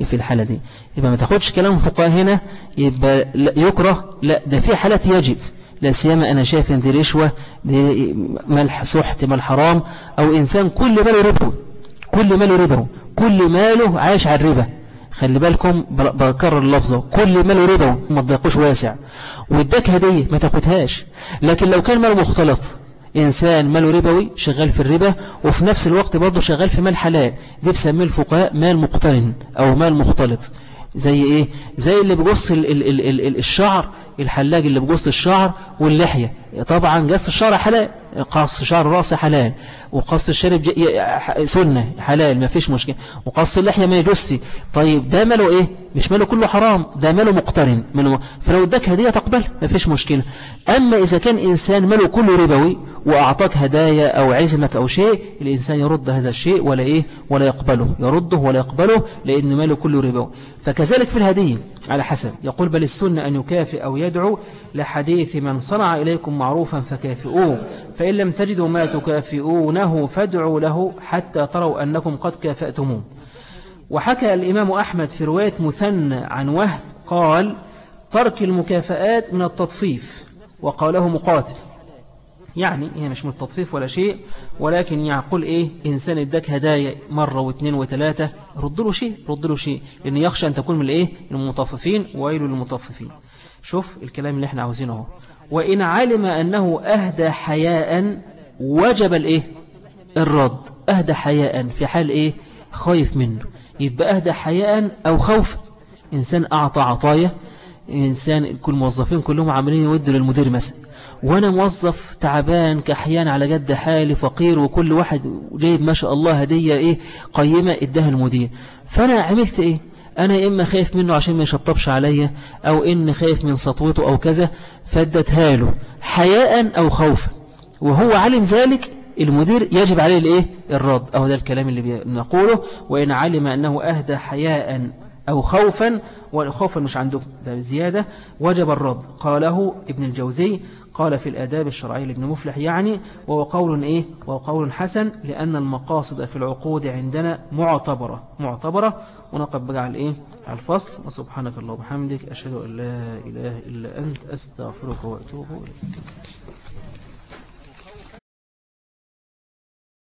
في الحالة دي. يبقى ما تاخدش كلام فقهاء هنا يبقى يكره لا ده في حالات يجب. لا سيما أنا شايف إن دي رشوة دي ملح سحت مال حرام أو إنسان كل ماله ربه كل ماله ربه كل ماله عايش على الربا. خلي بالكم بكرر اللفظة كل ماله ربه ما تضيقوش واسع. واداك هدية ما تاخدهاش. لكن لو كان ماله مختلط إنسان ماله ربوي شغال في الربا وفي نفس الوقت برضه شغال في مال حلال دي بسميه الفقهاء مال مقترن أو مال مختلط. زي إيه؟ زي اللي بيقص الشعر الحلاج اللي بيقص الشعر واللحية. طبعا قص الشعر حلال قص شعر الرأس حلال وقص الشارب سنة حلال ما فيش مشكلة. وقص اللحية ما يجسي طيب ده ماله إيه؟ مش ماله كله حرام ده ماله مقترن ماله فلو اداك هدية تقبل ما فيش مشكلة. أما إذا كان إنسان ماله كله ربوي وأعطاك هدايا أو عزمك أو شيء الإنسان يرد هذا الشيء ولا إيه؟ ولا يقبله. يرده ولا يقبله لأن ماله كله ربوي. فكذلك في الهدية على حسب. يقول بل السنة أن يكافئ أو يدعو لحديث من صنع إليكم معروفا فكافئوه فإن لم تجدوا ما تكافئونه فادعوا له حتى تروا أنكم قد كافأتموه. وحكى الإمام أحمد في رواية مثنى عن وهب قال ترك المكافآت من التطفيف وقاله مقاتل يعني هي مش من التطفيف ولا شيء ولكن يعقل إيه؟ إنسان إداك هدايا مرة واثنين وثلاثة رد له شيء رد له شيء لأن يخشى أن تكون من الإيه؟ المطففين ويل للمطففين شوف الكلام اللي إحنا عاوزينه وإن علم أنه أهدى حياء وجب الإيه؟ الرد. أهدى حياء في حال إيه؟ خايف منه. يبقى أهدى حياء أو خوف. إنسان أعطى عطايا. إنسان كل موظفين كلهم عاملين يودوا للمدير مثلا. وأنا موظف تعبان كحيان على جد حالي فقير وكل واحد جايب ما شاء الله هدية إيه؟ قيمة إداها المدير. فأنا عملت إيه؟ أنا إما خايف منه عشان ما يشطبش عليا أو إن خايف من سطوته أو كذا فادتها له حياء أو خوفا. وهو علم ذلك المدير يجب عليه الإيه؟ الرد. أو ده الكلام اللي نقوله وإن علم أنه أهدى حياء أو خوفا والخوف مش عندكم ده زيادة وجب الرد. قاله ابن الجوزي قال في الآداب الشرعية لابن مفلح يعني وهو قول إيه؟ وهو قول حسن لأن المقاصد في العقود عندنا معتبرة معتبرة ونقب بقى على إيه على الفصل. وسبحانك الله وبحمدك أشهد أن لا إله إلا أنت أستغفرك وأتوب إليك.